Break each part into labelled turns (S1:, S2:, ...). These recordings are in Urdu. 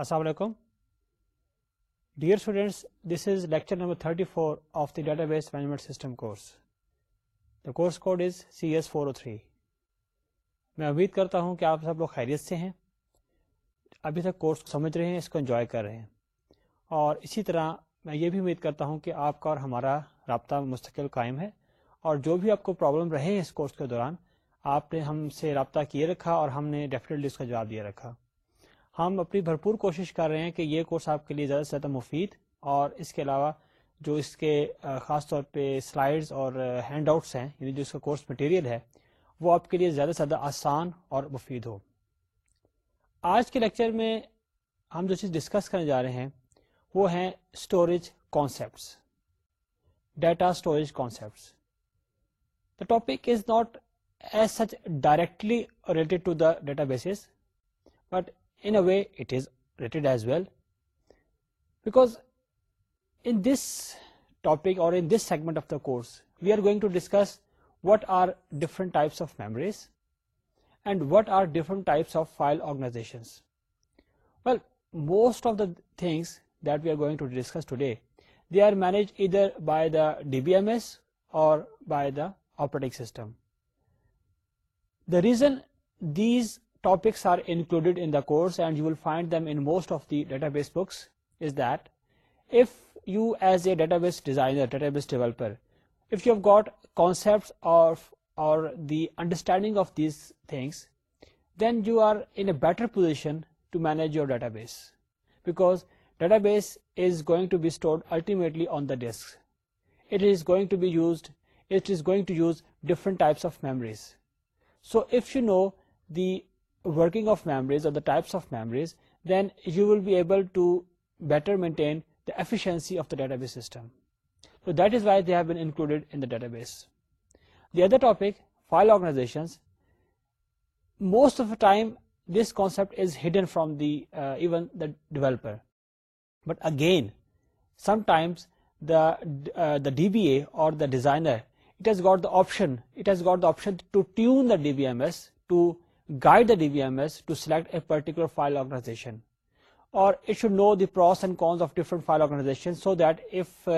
S1: السلام علیکم dear students this is lecture number thirty four of the database management system course the course code is C S four O three میں امید کرتا ہوں کہ آپ سب لوگ خیریت سے ہیں ابھی تک کورس سمجھ رہے ہیں اس کو انجوائے کر رہے ہیں اور اسی طرح میں یہ بھی امید کرتا ہوں کہ آپ کا اور ہمارا رابطہ مستقل قائم ہے اور جو بھی آپ کو پرابلم رہے ہیں اس کورس کے دوران آپ نے ہم سے رابطہ کیے رکھا اور ہم نے ڈیفینیٹلی اس کا جواب دیا رکھا ہم اپنی بھرپور کوشش کر رہے ہیں کہ یہ کورس آپ کے لیے زیادہ سے زیادہ مفید اور اس کے علاوہ جو اس کے خاص طور پہ سلائڈز اور ہینڈ آؤٹس ہیں یعنی جو اس کا کورس مٹیریل ہے وہ آپ کے لیے زیادہ سے زیادہ آسان اور مفید ہو آج کے لیکچر میں ہم جو چیز ڈسکس کرنے جا رہے ہیں وہ ہیں storage concepts data storage concepts the topic is not as such directly related to the databases but in a way it is related as well, because in this topic or in this segment of the course we are going to discuss what are different types of memories and what are different types of file organizations. Well, most of the things that we are going to discuss today, they are managed either by the DBMS or by the operating system. The reason these topics are included in the course, and you will find them in most of the database books, is that if you as a database designer, database developer, if you have got concepts of or the understanding of these things, then you are in a better position to manage your database, because database is going to be stored ultimately on the disk. It is going to use different types of memories. So if you know the working of memories or the types of memories, then you will be able to better maintain the efficiency of the database system. So that is why they have been included in the database. The other topic, file organizations. Most of the time this concept is hidden from the uh, even the developer, but again sometimes the uh, DBA or the designer, it has got the option to tune the DBMS to guide M S to select particular file or prince of different file so that if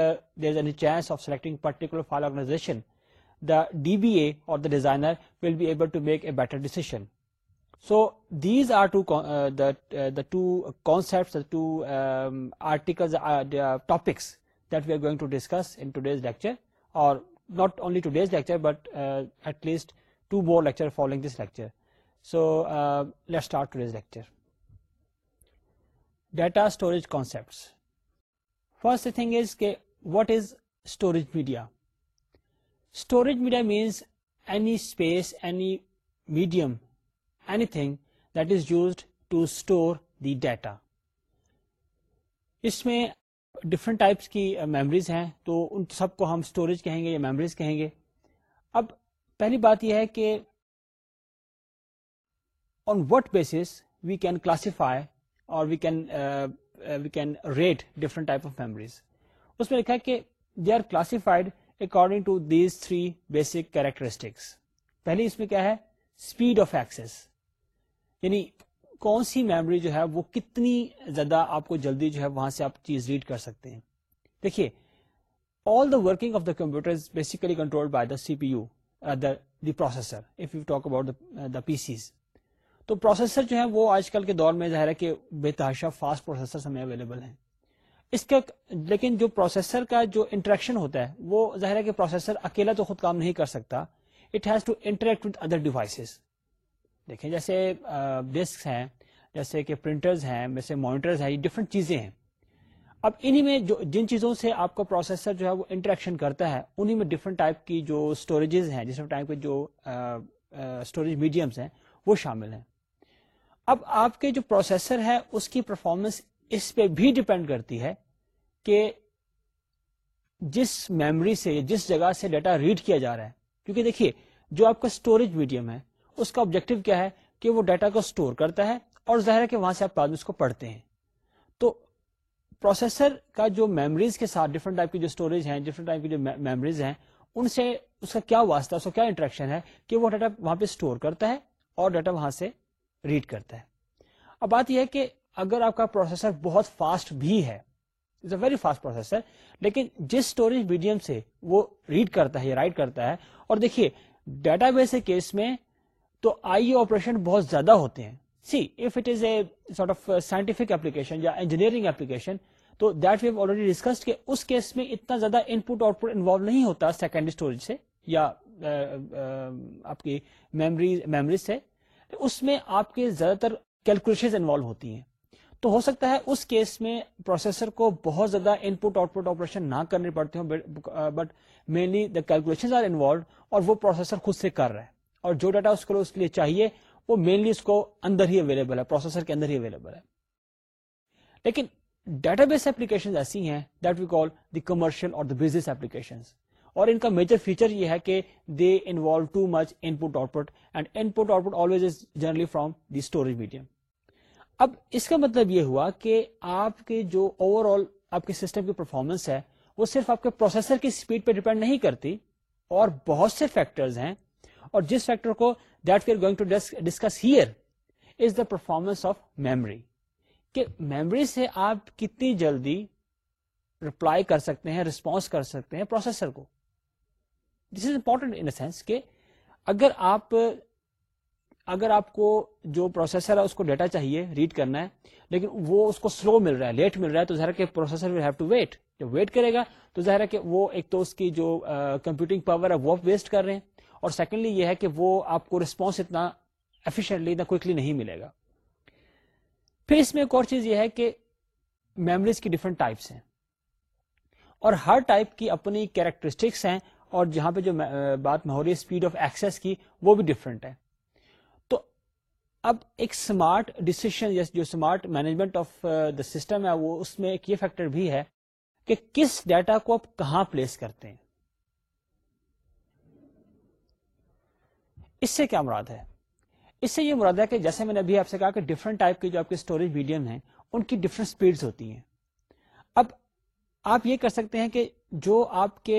S1: there an chance selecting particular organisation will be able decision so these are to ٹوسپٹ article not only just to bore lecture so let start to these lecture data storage concepts first thing is کہ what is storage media storage media means any space any medium anything that is used to store the data اس میں ڈفرینٹ ٹائپس کی میموریز ہیں تو ان سب کو ہم اسٹوریج کہیں گے یا میموریز کہیں گے اب پہلی بات یہ ہے کہ what base we can classify or they are classified according to these three basic characteristics پہلی اس میں کیا ہے اسپیڈ آف ایکسیس یعنی کون سی میموری جو ہے وہ کتنی زیادہ آپ کو جلدی جو ہے وہاں سے آپ چیز ریڈ کر سکتے ہیں دیکھیے all the working of the computer basically control by the C P U the processor if you talk about the P Cs تو پروسیسر جو ہے وہ آج کل کے دور میں ظاہر کہ بے بےتحاشا فاسٹ پروسیسر ہمیں اویلیبل ہیں اس کا لیکن جو پروسیسر کا جو انٹریکشن ہوتا ہے وہ ظاہر ہے کہ پروسیسر اکیلا تو خود کام نہیں کر سکتا it has to interact with other devices دیکھیں جیسے ڈسک ہیں جیسے کہ پرنٹرز ہیں جیسے مانیٹرز ہیں یہ ڈفرینٹ چیزیں ہیں اب انہی میں جو جن چیزوں سے آپ کا پروسیسر جو ہے وہ انٹریکشن کرتا ہے انہی میں ڈفرنٹ ٹائپ کی جو اسٹوریجز ہیں جس ٹائپ کے جو اسٹوریج میڈیمس ہیں وہ شامل ہیں اب آپ کے جو پروسیسر ہے اس کی پرفارمنس اس پہ بھی ڈپینڈ کرتی ہے کہ جس میموری سے جس جگہ سے ڈیٹا ریڈ کیا جا رہا ہے کیونکہ دیکھیے جو آپ کا اسٹوریج میڈیم ہے اس کا آبجیکٹو کیا ہے کہ وہ ڈیٹا کو اسٹور کرتا ہے اور ظاہر ہے کہ وہاں سے آپ اس کو پڑھتے ہیں تو پروسیسر کا جو میموریز کے ساتھ ڈفرنٹ ٹائپ کی جو اسٹوریج ہیں ڈفرنٹ ٹائپ کی جو میموریز ہیں ان سے اس کا کیا واسطہ اس کا کیا انٹریکشن ہے کہ وہ ڈیٹا وہاں پہ اسٹور کرتا ہے اور ڈیٹا وہاں سے ریڈ کرتا ہے اب بات یہ ہے کہ اگر آپ کا پروسیسر بہت فاسٹ بھی ہے it's a very fast processor لیکن جس اسٹوریج میڈیم سے وہ ریڈ کرتا ہے یا کرتا ہے اور دیکھیے ڈیٹا بیس کے کیس میں تو آئی آپریشن e بہت زیادہ ہوتے ہیں see if it is a sort of scientific application یا انجینئرنگ اپلیکیشن تو دیٹ ویو آلریڈی ڈسکس کہ اس کیس میں اتنا زیادہ ان پٹ آؤٹ پٹ انوالو نہیں ہوتا سیکنڈ اسٹوریج سے یا آپ کی میمریز سے اس میں آپ کے زیادہ تر کیلکولیشن انوالو ہوتی ہیں تو ہو سکتا ہے اس کیس میں پروسیسر کو بہت زیادہ ان پٹ آؤٹ پٹ آپریشن نہ کرنے پڑتے ہوں but mainly the calculation are involved اور وہ پروسیسر خود سے کر رہا ہے اور جو ڈیٹا اس کو اس کے لیے چاہیے وہ مینلی اس کو اندر ہی اویلیبل ہے پروسیسر کے اندر ہی اویلیبل ہے لیکن ڈیٹا بیس ایپلیکیشن ایسی ہیں that we call the commercial اور دا بزنس ایپلیکیشنس اور ان کا میجر فیچر یہ ہے کہ they involve too much input output and input output always is generally from the storage medium اب اس کا مطلب یہ ہوا کہ آپ کے جو اوور آل آپ کے سسٹم کی پرفارمنس ہے وہ صرف آپ کے پروسیسر کی اسپیڈ پہ ڈپینڈ نہیں کرتی اور بہت سے فیکٹر ہیں اور جس فیکٹر کو that are going to discuss here is the performance of memory memory سے آپ کتنی جلدی رپلائی کر سکتے ہیں رسپونس کر سکتے ہیں پروسیسر کو دس از امپورٹنٹ ان سینس کہ اگر آپ اگر آپ کو جو پروسیسر ہے اس کو ڈیٹا چاہیے ریڈ کرنا ہے لیکن وہ اس کو سلو مل رہا ہے لیٹ مل رہا ہے تو ظاہر processor will have to wait wait جب کرے گا تو ظاہر ہے کہ وہ ایک تو اس کی جو کمپیوٹنگ پاور ہے وہ ویسٹ کر رہے ہیں اور سیکنڈلی یہ ہے کہ وہ آپ کو رسپانس اتنا افیشینٹلی اتنا کوئکلی نہیں ملے گا پھر اس میں ایک اور چیز یہ ہے کہ میمریز کی ڈفرنٹ ٹائپس ہیں اور ہر ٹائپ کی اپنی کیریکٹرسٹکس ہیں اور جہاں پہ جو بات ہے اسپیڈ آف ایکسس کی وہ بھی ڈفرینٹ ہے تو اب ایک سمارٹ ڈسیشن جو مینجمنٹ آف دا سسٹم ہے وہ اس میں ایک یہ فیکٹر بھی ہے کہ کس ڈیٹا کو آپ کہاں پلیس کرتے ہیں اس سے کیا مراد ہے اس سے یہ مراد ہے کہ جیسے میں نے ابھی آپ سے کہا کہ ڈفرنٹ ٹائپ کے جو آپ کے اسٹوریج میڈیم ہیں ان کی ڈفرنٹ اسپیڈ ہوتی ہیں اب آپ یہ کر سکتے ہیں کہ جو آپ کے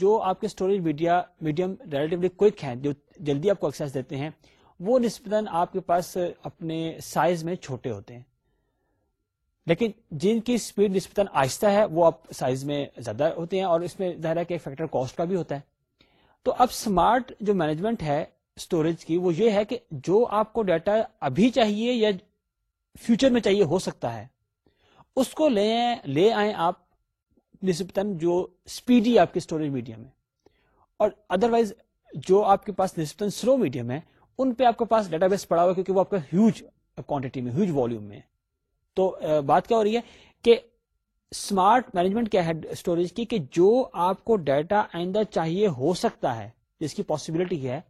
S1: جو آپ کے storage media medium relatively quick ہیں جو جلدی آپ کو ایکسیس دیتے ہیں وہ نسبتاً آپ کے پاس اپنے سائز میں چھوٹے ہوتے ہیں لیکن جن کی اسپیڈ نسبتاً آہستہ ہے وہ آپ سائز میں زیادہ ہوتے ہیں اور اس میں ظاہر ہے کہ فیکٹر کاسٹ کا بھی ہوتا ہے تو اب اسمارٹ جو مینجمنٹ ہے اسٹوریج کی وہ یہ ہے کہ جو آپ کو ڈیٹا ابھی چاہیے یا فیوچر میں چاہیے ہو سکتا ہے اس کو لے لے آئیں آپ نسبتاً جو اسپیڈی آپ کے اسٹوریج میڈیم ہے ادر وائز جو آپ کے پاس نسبتاً سلو میڈیم ہے ان پہ آپ کے پاس ڈیٹا بیس پڑا ہوا کیونکہ وہ آپ کا ہیوج کوانٹٹی میں ہیوج والیوم میں تو بات کیا ہو رہی ہے کہ اسمارٹ مینجمنٹ کیا ہے اسٹوریج کی کہ جو آپ کو ڈیٹا آئندہ چاہیے ہو سکتا ہے جس کی پاسبلٹی ہے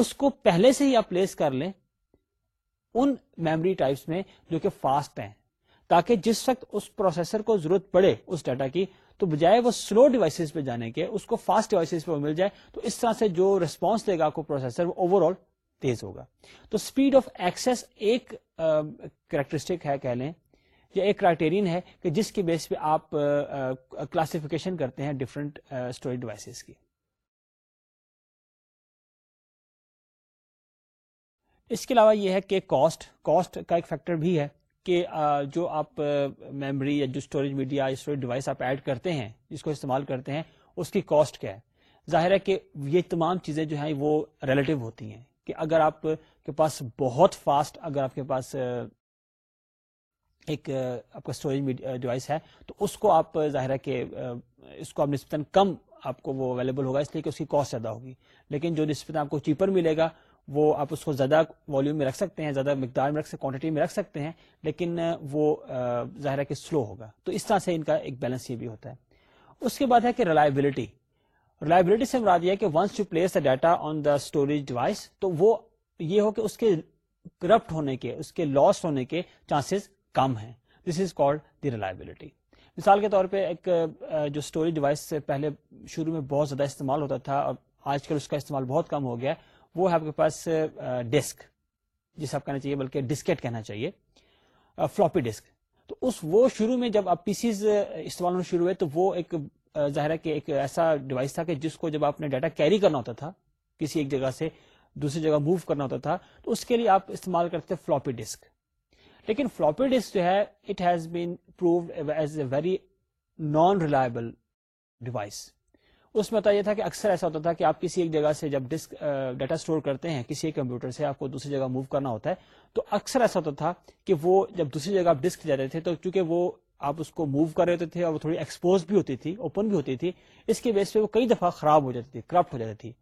S1: اس کو پہلے سے ہی آپ پلیس کر لیں ان میموری ٹائپس میں جو کہ فاسٹ ہیں تاکہ جس وقت اس پروسیسر کو ضرورت پڑے اس ڈیٹا کی تو بجائے وہ سلو ڈیوائسز پہ جانے کے اس کو فاسٹ ڈیوائسز پہ مل جائے تو اس طرح سے جو ریسپانس دے گا کو پروسیسر وہ اوور آل تیز ہوگا تو اسپیڈ آف ایکسس ایک کریکٹرسٹک ہے کہہ لیں یا ایک کرائٹیرین ہے کہ جس کے بیس پہ آپ کلاسیفیکیشن کرتے ہیں ڈفرینٹ اسٹوریج ڈیوائسز کی اس کے علاوہ یہ ہے کہ کاسٹ کاسٹ کا ایک فیکٹر بھی ہے کہ جو آپ میموری یا جو اسٹوریج میڈیا اسٹوریج ڈیوائس آپ ایڈ کرتے ہیں جس کو استعمال کرتے ہیں اس کی کاسٹ کیا ہے ظاہر ہے کہ یہ تمام چیزیں جو ہیں وہ ریلیٹو ہوتی ہیں کہ اگر آپ کے پاس بہت فاسٹ اگر آپ کے پاس ایک آپ کا اسٹوریج ڈیوائس ہے تو اس کو آپ ظاہر ہے کہ اس کو آپ نسبتاً کم آپ کو وہ اویلیبل ہوگا اس لیے کہ اس کی کاسٹ زیادہ ہوگی لیکن جو نسبتاً آپ کو چیپر ملے گا وہ آپ اس کو زیادہ والیوم میں رکھ سکتے ہیں زیادہ مقدار میں رکھ سکتے کوانٹٹی میں رکھ سکتے ہیں لیکن وہ ظاہر ہے کہ سلو ہوگا تو اس طرح سے ان کا ایک بیلنس یہ بھی ہوتا ہے اس کے بعد ہے کہ ریلائبلٹی ریلائبلٹی سے مراد یہ ہے کہ once to place the data on the storage device تو وہ یہ ہو کہ اس کے کرپٹ ہونے کے اس کے لاس ہونے کے چانسز کم ہیں دس از کالڈ دی ریلائبلٹی مثال کے طور پہ ایک جو اسٹوریج ڈیوائس پہلے شروع میں بہت زیادہ استعمال ہوتا تھا اور آج کل اس کا استعمال بہت کم ہو گیا وہ آپ کے پاس ڈسک جسے آپ کہنا چاہیے بلکہ ڈسکیٹ کہنا چاہیے فلوپی ڈسک تو اس وہ شروع میں جب آپ پیسیز استعمال ہونا شروع ہوئے تو وہ ایک ظاہر ہے کہ ایک ایسا ڈیوائس تھا کہ جس کو جب آپ نے ڈیٹا کیری کرنا ہوتا تھا کسی ایک جگہ سے دوسری جگہ موو کرنا ہوتا تھا تو اس کے لیے آپ استعمال کرتے فلوپی ڈسک لیکن فلوپی ڈسک جو ہے it has been proved as a very non reliable device اس میں ہوتا یہ تھا کہ اکثر ایسا ہوتا تھا کہ آپ کسی ایک جگہ سے جب ڈسک ڈیٹا سٹور کرتے ہیں کسی ایک کمپیوٹر سے آپ کو دوسری جگہ موو کرنا ہوتا ہے تو اکثر ایسا ہوتا تھا کہ وہ جب دوسری جگہ آپ ڈسک جاتے تھے تو چونکہ وہ آپ اس کو موو کر رہے تھے اور وہ تھوڑی ایکسپوز بھی بھی ہوتی ہوتی تھی تھی اوپن اس کی بیس پہ وہ کئی دفعہ خراب ہو جاتی تھی کرپٹ ہو جاتی تھی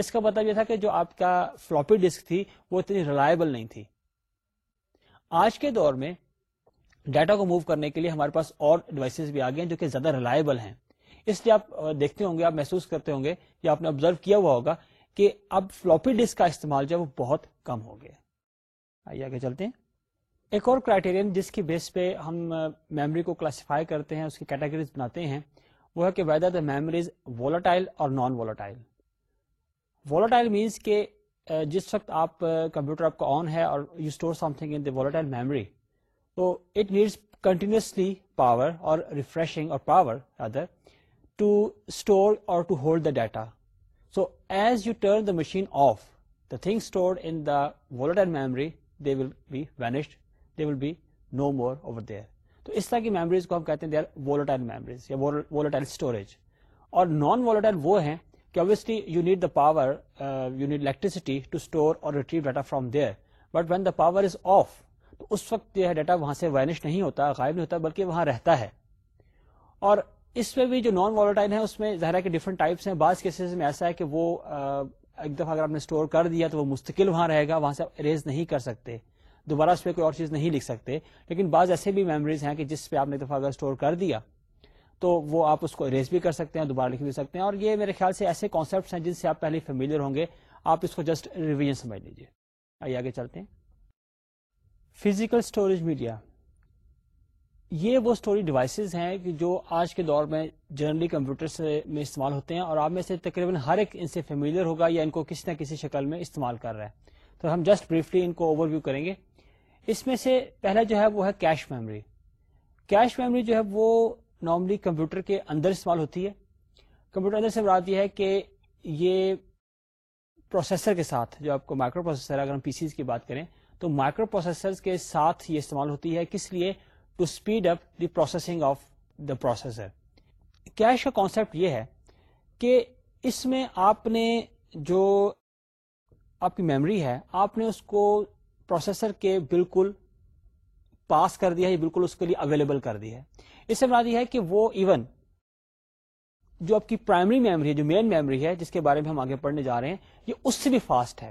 S1: اس کا مطلب یہ تھا کہ جو آپ کا فلوپی ڈسک تھی وہ اتنی ریلائبل نہیں تھی آج کے دور میں ڈیٹا کو موو کرنے کے لیے ہمارے پاس اور ڈیوائسز بھی آ گئے ہیں جو کہ زیادہ ریلائبل ہیں اس لیے آپ دیکھتے ہوں گے آپ محسوس کرتے ہوں گے یا آپ نے آبزرو کیا ہوا ہوگا کہ اب فلوپی ڈسک کا استعمال جو ہے بہت کم ہو گیا آئیے آگے چلتے ہیں ایک اور کرائٹیرئن جس کی بیس پہ ہم میمری کو کلاسیفائی کرتے ہیں اس کی کیٹیگریز بناتے ہیں وہ ہے کہ ویدر دا میمریز ولاٹائل اور نان ولاٹائل ولاٹائل مینس کہ جس وقت آپ کمپیوٹر آپ کا آن ہے اور you store something in the volatile memory تو it needs continuously power or refreshing or power order to store or to hold the data so as you turn the machine off the thing stored in the memory they will be vanished they will be no more over there تو اس طرح کی میموریز کو ہم کہتے ہیں دے در وولوٹائل میموریز یا ولیٹائل اسٹوریج اور نان والوٹائل وہ ہیں کہ obviously you need the power you need electricity to store or retrieve data from there but when the power is off تو اس وقت جو ہے ڈیٹا وہاں سے وینش نہیں ہوتا غائب نہیں ہوتا بلکہ وہاں رہتا ہے اور اس میں بھی جو نان والنٹائن ہے اس میں ظاہر ہے کہ ڈفرنٹ ٹائپس ہیں بعض کیسز میں ایسا ہے کہ وہ ایک دفعہ اگر آپ نے اسٹور کر دیا تو وہ مستقل وہاں رہے گا وہاں سے آپ اریز نہیں کر سکتے دوبارہ اس پہ کوئی اور چیز نہیں لکھ سکتے لیکن بعض ایسے بھی میموریز ہیں کہ جس پہ آپ نے ایک دفعہ اگر اسٹور کر دیا تو وہ آپ اس کو اریز بھی کر سکتے ہیں دوبارہ لکھ بھی سکتے ہیں اور یہ میرے خیال سے ایسے کانسیپٹس ہیں جن سے آپ پہلے فیملیئر ہوں گے آپ اس کو جسٹ ریویژن سمجھ لیجیے آئیے آگے چلتے ہیں فزیکل اسٹوریج میڈیا یہ وہ اسٹوری ڈیوائسز ہیں جو آج کے دور میں جنرلی کمپیوٹر میں استعمال ہوتے ہیں اور آپ میں سے تقریباً ہر ایک ان سے فیملیئر ہوگا یا ان کو کسی نہ کسی شکل میں استعمال کر رہا ہے تو ہم جسٹ بریفلی ان کو اوور ویو کریں گے اس میں سے پہلا جو ہے وہ ہے کیش میموری کیش میموری جو ہے وہ نارملی کمپیوٹر کے اندر استعمال ہوتی ہے کمپیوٹر اندر سے مراد یہ ہے کہ یہ پروسیسر کے ساتھ جو آپ کو مائکرو پروسیسر اگر ہم پی سیز کی بات کریں تو مائکرو پروسیسر کے ساتھ یہ استعمال ہوتی ہے کس لیے to speed up the processing of the processor cache کا کانسیپٹ یہ ہے کہ اس میں آپ نے جو آپ کی میمری ہے آپ نے اس کو پروسیسر کے بالکل پاس کر دیا ہے بالکل اس کے لیے اویلیبل کر دی ہے اس سے مراد یہ ہے کہ وہ ایون جو آپ کی پرائمری میموری ہے جو مین میموری ہے جس کے بارے میں ہم آگے پڑھنے جا رہے ہیں یہ اس سے بھی فاسٹ ہے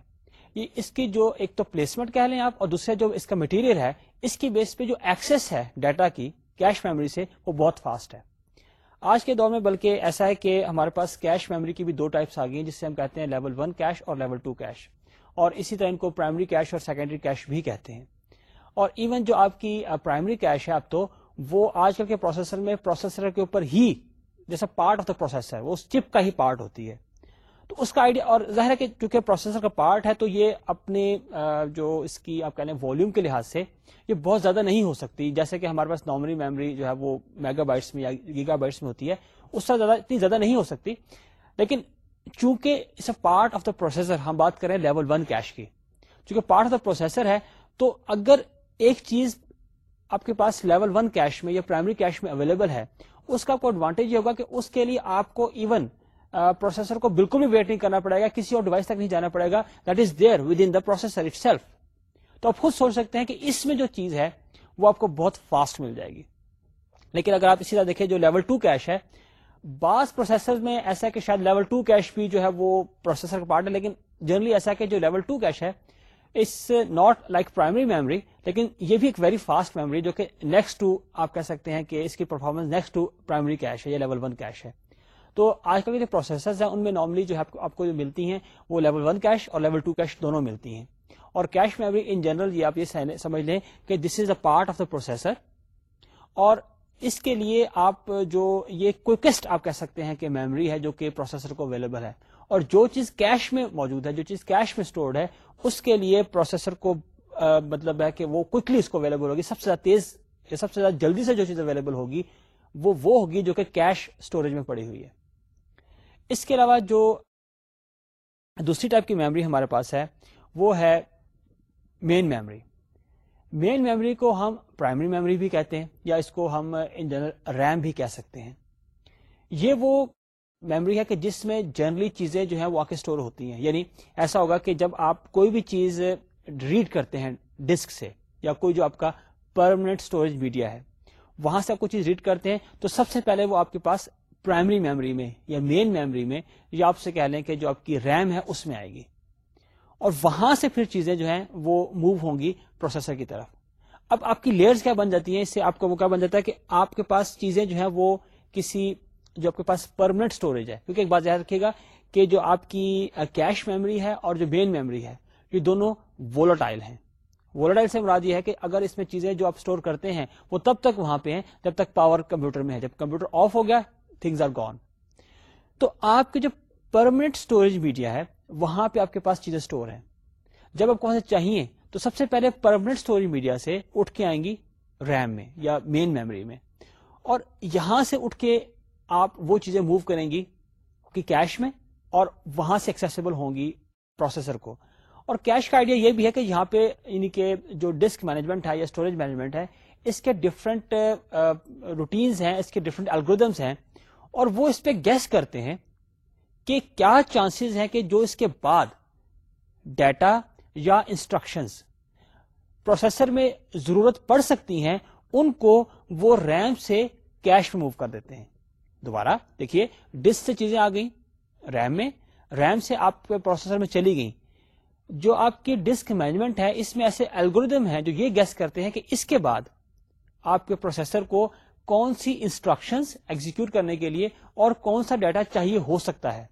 S1: یہ اس کی جو ایک تو پلیسمنٹ کہہ لیں آپ اور دوسرا جو اس کا مٹیریل ہے اس کی بیس پہ جو ایکسیس ہے ڈیٹا کی کیش میموری سے وہ بہت فاسٹ ہے آج کے دور میں بلکہ ایسا ہے کہ ہمارے پاس کیش میموری کی بھی دو ٹائپس آ گئی ہیں سے ہم کہتے ہیں لیول ون کیش اور لیول ٹو کیش اور اسی طرح ان کو پرائمری کیش اور سیکنڈری کیش بھی کہتے ہیں اور ایون جو آپ کی پرائمری کیش ہے آپ تو وہ آج کل کے پروسیسر میں پروسیسر کے اوپر ہی جیسا پارٹ آف دا پروسیسر وہ اس چپ کا ہی پارٹ ہوتی ہے تو اس کا آئیڈیا اور ظاہر ہے کہ چونکہ پروسیسر کا پارٹ ہے تو یہ اپنے جو اس کی آپ کہنے والیوم کے لحاظ سے یہ بہت زیادہ نہیں ہو سکتی جیسے کہ ہمارے پاس نارملی میموری جو ہے وہ میگا بائٹس میں یا گیگا بائٹس میں ہوتی ہے اس سے اتنی زیادہ نہیں ہو سکتی لیکن چونکہ is a part of the processor ہم بات کریں لیول ون کیش کی چونکہ پارٹ آف دا پروسیسر ہے تو اگر ایک چیز آپ کے پاس لیول ون کیش میں یا پرائمری کیش میں اویلیبل ہے اس کا آپ کو ایڈوانٹیج یہ ہوگا کہ اس کے لیے آپ کو ایون پروسیسر کو بالکل بھی ویٹ نہیں کرنا پڑے گا کسی اور ڈیوائس تک نہیں جانا پڑے گا that is there within the processor itself تو آپ خود سوچ سکتے ہیں کہ اس میں جو چیز ہے وہ آپ کو بہت فاسٹ مل جائے گی لیکن اگر آپ اسی طرح دیکھیں جو لیول ٹو کیش ہے بعض پروسیسر میں ایسا ہے کہ شاید لیول ٹو کیش بھی جو ہے وہ پروسیسر کا پارٹ ہے لیکن جنرلی ایسا ہے کہ جو لیول ٹو کیش ہے it's not like primary memory لیکن یہ بھی ایک ویری فاسٹ میموری جو کہ نیکسٹ ٹو آپ کہہ سکتے ہیں کہ اس کی performance next to primary cache ہے یا لیول ون کیش ہے تو آج کل کے جو پروسیسرز ہیں ان میں نارملی جو آپ کو جو ملتی ہیں وہ لیول ون کیش اور لیول ٹو کیش دونوں ملتی ہیں اور کیش میموری ان جنرل یہ آپ یہ سمجھ لیں کہ this is a part of the processor اور اس کے لیے آپ جو یہ کوکسٹ آپ کہہ سکتے ہیں کہ میموری ہے جو کہ پروسیسر کو اویلیبل ہے اور جو چیز کیش میں موجود ہے جو چیز کیش میں اسٹورڈ ہے اس کے لیے پروسیسر کو مطلب ہے کہ وہ کوکلی اس کو اویلیبل ہوگی سب سے زیادہ تیز سب سے زیادہ جلدی سے جو چیز اویلیبل ہوگی وہ ہوگی جو کہ کیش اسٹوریج میں پڑی ہوئی ہے اس کے علاوہ جو دوسری ٹائپ کی میموری ہمارے پاس ہے وہ ہے مین میموری مین میموری کو ہم پرائمری میموری بھی کہتے ہیں یا اس کو ہم ان جنرل ریم بھی کہہ سکتے ہیں یہ وہ میموری ہے کہ جس میں جنرلی چیزیں جو ہیں وہ آ کے اسٹور ہوتی ہیں یعنی ایسا ہوگا کہ جب آپ کوئی بھی چیز ریڈ کرتے ہیں ڈسک سے یا کوئی جو آپ کا پرماننٹ اسٹوریج میڈیا ہے وہاں سے آپ کو چیز ریڈ کرتے ہیں تو سب سے پہلے وہ آپ کے پاس پرائمری میموری میں یا مین میموری میں یا آپ سے کہہ لیں کہ جو آپ کی ریم ہے اس میں آئے گی اور وہاں سے پھر چیزیں جو ہیں وہ موو ہوں گی پروسیسر کی طرف اب آپ کی لیئرز کیا بن جاتی ہیں اس سے آپ کا موقع بن جاتا ہے کہ آپ کے پاس چیزیں جو ہیں وہ کسی جو آپ کے پاس پرمنٹ اسٹوریج ہے کیونکہ ایک بات یاد رکھیے گا کہ جو آپ کی کیش میموری ہے اور جو مین میموری ہے یہ دونوں ولاٹائل ہیں وولاٹائل سے مراد یہ ہے کہ اگر اس میں چیزیں جو آپ اسٹور کرتے ہیں وہ تب تک وہاں پہ ہیں جب تک پاور کمپیوٹر میں ہے جب کمپیوٹر آف ہو گیا تھنگز آر گون تو آپ کے جو پرمانٹ اسٹوریج میڈیا ہے وہاں پہ آپ کے پاس چیزیں اسٹور ہیں جب آپ کو چاہیے تو سب سے پہلے پرمانٹ میڈیا سے اٹھ کے آئیں گی ریم میں یا مین میموری میں اور یہاں سے اٹھ کے آپ وہ چیزیں موو کریں گی کہ کیش میں اور وہاں سے ایکسیسبل ہوں گی پروسیسر کو اور کیش کا آئیڈیا یہ بھی ہے کہ یہاں پہ یعنی کہ جو ڈسک مینجمنٹ ہے یا اسٹوریج مینجمنٹ ہے اس کے ڈفرنٹ روٹینز uh, ہیں اس کے ڈفرنٹ الگوریدمس ہیں اور وہ اس پہ گیس کرتے ہیں کہ کیا چانسز ہیں کہ جو اس کے بعد ڈیٹا یا انسٹرکشنز پروسیسر میں ضرورت پڑ سکتی ہیں ان کو وہ ریم سے کیش ریموو کر دیتے ہیں دوبارہ دیکھیے ڈسک سے چیزیں آ گئیں ریم میں ریم سے آپ کے پروسیسر میں چلی گئیں جو آپ کی ڈسک مینجمنٹ ہے اس میں ایسے الگوریدم ہیں جو یہ گیس کرتے ہیں کہ اس کے بعد آپ کے پروسیسر کو کون سی انسٹرکشن ایگزیکیوٹ کرنے کے لیے اور کون سا ڈیٹا چاہیے ہو سکتا ہے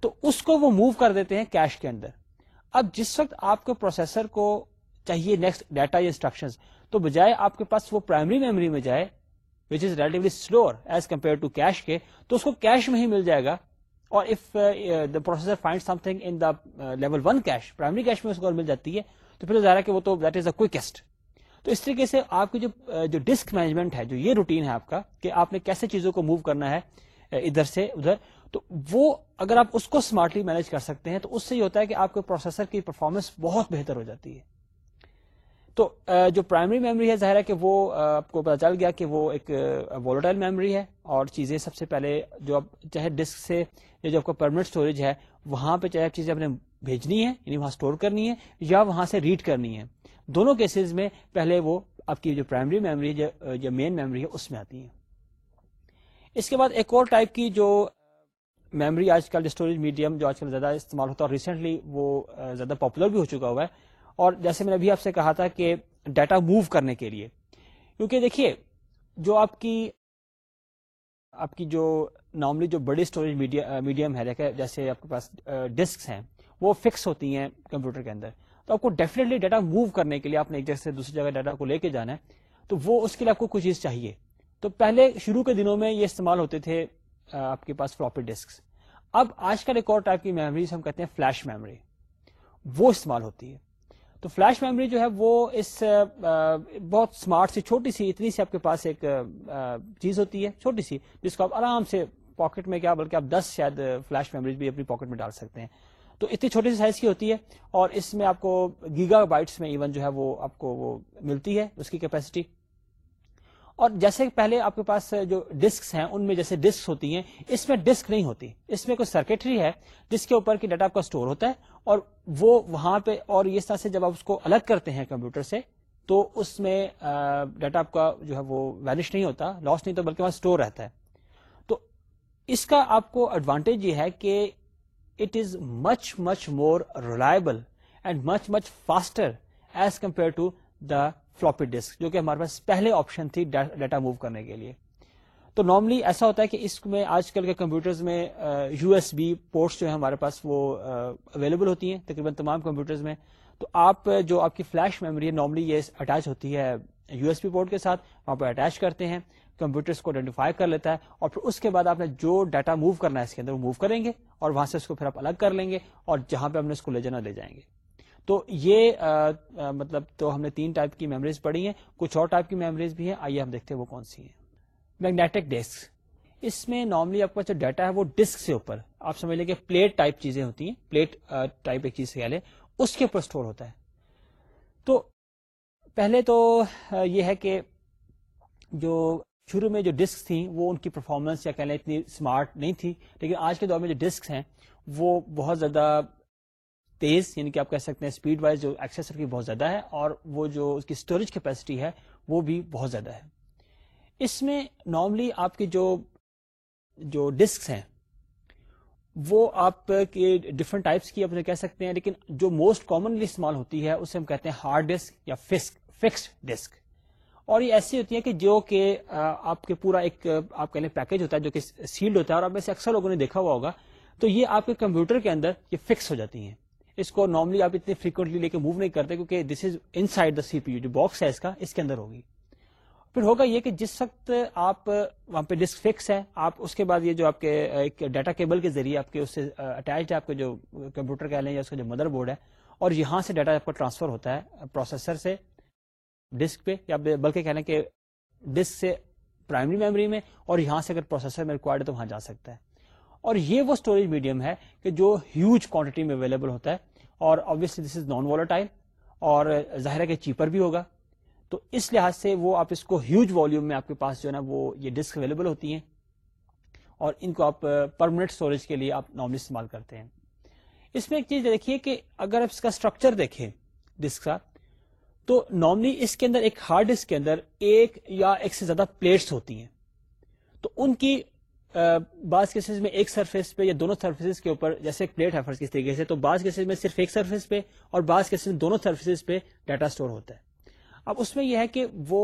S1: تو اس کو وہ موو کر دیتے ہیں کیش کے اندر اب جس وقت آپ کے پروسیسر کو چاہیے نیکسٹ ڈیٹا یا انسٹرکشن تو بجائے آپ کے پاس وہ پرائمری میموری میں جائے which is relatively slow as compare to cache کے تو اس کو کیش میں ہی مل جائے گا اور if the processor find something in the level one cache primary cache میں اس کو مل جاتی ہے تو پھر ظاہر ہے کہ وہ تو دیٹ از اے کوئکسٹ تو اس طریقے سے آپ کی جو ڈسک مینجمنٹ ہے جو یہ روٹین ہے آپ کا کہ آپ نے کیسے چیزوں کو موو کرنا ہے ادھر سے ادھر تو وہ اگر آپ اس کو اسمارٹلی مینج کر سکتے ہیں تو اس سے یہ ہوتا ہے کہ آپ کے پروسیسر کی پرفارمنس بہت بہتر ہو جاتی ہے تو جو پرائمری میموری ہے ظاہر ہے کہ وہ آپ کو پتا چل گیا کہ وہ ایک ولوٹائل میموری ہے اور چیزیں سب سے پہلے جو آپ چاہے ڈسک سے جو آپ پرمنٹ اسٹوریج ہے وہاں پہ چاہے آپ چیزیں اپنے بھیجنی ہے یعنی وہاں اسٹور کرنی ہے یا وہاں سے ریڈ کرنی ہے دونوں کیسز میں پہلے وہ آپ کی جو پرائمری میموری یا مین میموری ہے اس میں آتی ہے اس کے بعد ایک اور ٹائپ کی جو میموری آج کل اسٹوریج میڈیم جو آج کل زیادہ استعمال ہوتا ہے اور ریسنٹلی وہ زیادہ پاپولر بھی ہو چکا ہوا ہے اور جیسے میں نے ابھی آپ سے کہا تھا کہ ڈیٹا موو کرنے کے لیے کیونکہ دیکھیے جو آپ کی آپ کی جو نارملی جو بڑی اسٹوریج میڈیم ہے جیسے آپ کے پاس ڈسکس ہیں وہ فکس ہوتی ہیں کمپیوٹر کے اندر تو آپ کو ڈیفینیٹلی ڈیٹا موو کرنے کے لیے آپ نے ایک جگہ سے دوسری جگہ ڈیٹا کو لے کے جانا ہے تو وہ اس کے لیے آپ کو کچھ چیز چاہیے تو پہلے شروع کے دنوں میں یہ استعمال ہوتے تھے آپ کے پاس فلوپی ڈسک اب آج کل ایک اور ٹائپ کی میموریز ہم کہتے ہیں فلیش میموری وہ استعمال ہوتی ہے تو فلیش میموری جو ہے وہ اس بہت اسمارٹ سی چھوٹی سی اتنی سی آپ کے پاس ایک چیز ہوتی ہے چھوٹی سی جس کو آپ آرام سے پاکٹ میں کیا بلکہ آپ دس شاید فلیش میموریز بھی اپنی پاکٹ میں ڈال سکتے ہیں تو اتنی چھوٹی سی سائز کی ہوتی ہے اور اس میں آپ کو گیگا بائٹس میں ایون جو ہے وہ آپ کو وہ ملتی ہے اس کی کیپیسٹی اور جیسے پہلے آپ کے پاس جو ڈسکس ہیں ان میں جیسے ڈسک ہوتی ہیں اس میں ڈسک نہیں ہوتی اس میں کوئی سرکٹری ہے جس کے اوپر کی ڈیٹا آپ کا اسٹور ہوتا ہے اور وہ وہاں پہ اور اس طرح سے جب آپ اس کو الگ کرتے ہیں کمپیوٹر سے تو اس میں ڈیٹا آپ کا جو ہے وہ ویلش نہیں ہوتا لاس نہیں ہوتا بلکہ وہاں اسٹور رہتا ہے تو اس کا آپ کو ایڈوانٹیج یہ ہے کہ reliable and much much faster as compare to the floppy disk جو کہ ہمارے پاس پہلے آپشن تھی ڈیٹا موو کرنے کے لیے تو نارملی ایسا ہوتا ہے کہ اس میں آج کل کے کمپیوٹر میں یو ایس بی پورٹس جو ہے ہمارے پاس وہ اویلیبل uh, ہوتی ہیں تقریباً تمام کمپیوٹر میں تو آپ uh, جو آپ کی فلیش میموری ہے نارملی یہ اٹیچ ہوتی ہے یو ایس بی پورٹ کے ساتھ وہاں پہ اٹیچ کرتے ہیں کمپیوٹرس کو آئیڈینٹیفائی کر لیتا ہے اور پھر اس کے بعد آپ نے جو ڈیٹا موو کرنا ہے اس کے اندر وہ موو کریں گے اور وہاں سے اس کو پھر آپ الگ کر لیں گے اور جہاں پہ ہم نے اس کو لے جانا لے جائیں گے تو یہ مطلب تو ہم نے تین ٹائپ کی میموریز پڑھی ہیں کچھ اور ٹائپ کی میموریز بھی ہیں آئیے ہم دیکھتے ہیں وہ کون سی ہیں میگنیٹک ڈیسک اس میں نارملی آپ کا جو ڈیٹا ہے وہ ڈسک سے اوپر آپ سمجھ لیں کہ پلیٹ ٹائپ چیزیں ہوتی ہیں پلیٹ ٹائپ ایک چیز خیال ہے اس کے اوپر اسٹور ہوتا ہے تو پہلے تو یہ ہے کہ جو شروع میں جو ڈسک تھیں وہ ان کی پرفارمنس یا کہنا اتنی اسمارٹ نہیں تھی لیکن آج کے دور میں جو ڈسک ہیں وہ بہت زیادہ تیز یعنی کہ آپ کہہ سکتے ہیں اسپیڈ وائز جو ایکسیسر کی بہت زیادہ ہے اور وہ جو اس کی اسٹوریج کیپیسٹی ہے وہ بھی بہت زیادہ ہے اس میں نارملی آپ کی جو جو ڈسک ہیں وہ آپ کے ڈفرنٹ ٹائپس کی اپنے کہہ سکتے ہیں لیکن جو موسٹ کامنلی استعمال ہوتی ہے اسے ہم کہتے ہیں ہارڈ ڈسک یا فکس فکسڈ ڈسک اور یہ ایسی ہوتی ہیں کہ جو کہ آپ کے پورا ایک آپ کہیں پیکج ہوتا ہے جو کہ سیلڈ ہوتا ہے اور آپ میں سے اکثر لوگوں نے دیکھا ہوا ہوگا تو یہ آپ کے کمپیوٹر کے اندر یہ فکس ہو جاتی ہیں اس کو نارملی آپ اتنی فریکوینٹلی لے کے موو نہیں کرتے کیونکہ this is inside the C P U جو باکس ہے اس کا اس کے اندر ہوگی پھر ہوگا یہ کہ جس وقت آپ وہاں پہ ڈسک فکس ہے آپ اس کے بعد یہ جو آپ کے ایک ڈیٹا کیبل کے ذریعے آپ کے اس سے اٹیچ ہے آپ کے جو کمپیوٹر کہہ لیں یا اس کا جو مدر بورڈ ہے اور یہاں سے ڈیٹا آپ کا ٹرانسفر ہوتا ہے پروسیسر سے ڈسک پہ یا بلکہ کہنا کہ ڈسک سے پرائمری میموری میں اور یہاں سے اگر پروسیسر میں ریکوائرڈ ہے تو وہاں جا سکتا ہے اور یہ وہ اسٹوریج میڈیم ہے کہ جو ہیوج کوانٹٹی میں اویلیبل ہوتا ہے اور obviously this is non volatile اور ظاہر ہے کہ چیپر بھی ہوگا تو اس لحاظ سے وہ آپ اس کو ہیوج والیوم میں آپ کے پاس جو ہے نا وہ یہ ڈسک اویلیبل ہوتی ہیں اور ان کو آپ پرماننٹ uh, اسٹوریج کے لیے آپ نارملی استعمال کرتے ہیں اس میں ایک چیز دیکھیے کہ اگر آپ اس کا اسٹرکچر دیکھیں ڈسک کا تو نارملی اس کے اندر ایک ہارڈ ڈسک کے اندر ایک یا ایک سے زیادہ پلیٹس ہوتی ہیں تو ان کی بعض کیسز میں ایک سرفیس پہ یا دونوں سرفیسز کے اوپر جیسے ایک پلیٹ ہے فرض کس طریقے سے تو بعض کیسز میں صرف ایک سرفیس پہ اور بعض کیسز میں دونوں سرفیسز پہ ڈیٹا سٹور ہوتا ہے اب اس میں یہ ہے کہ وہ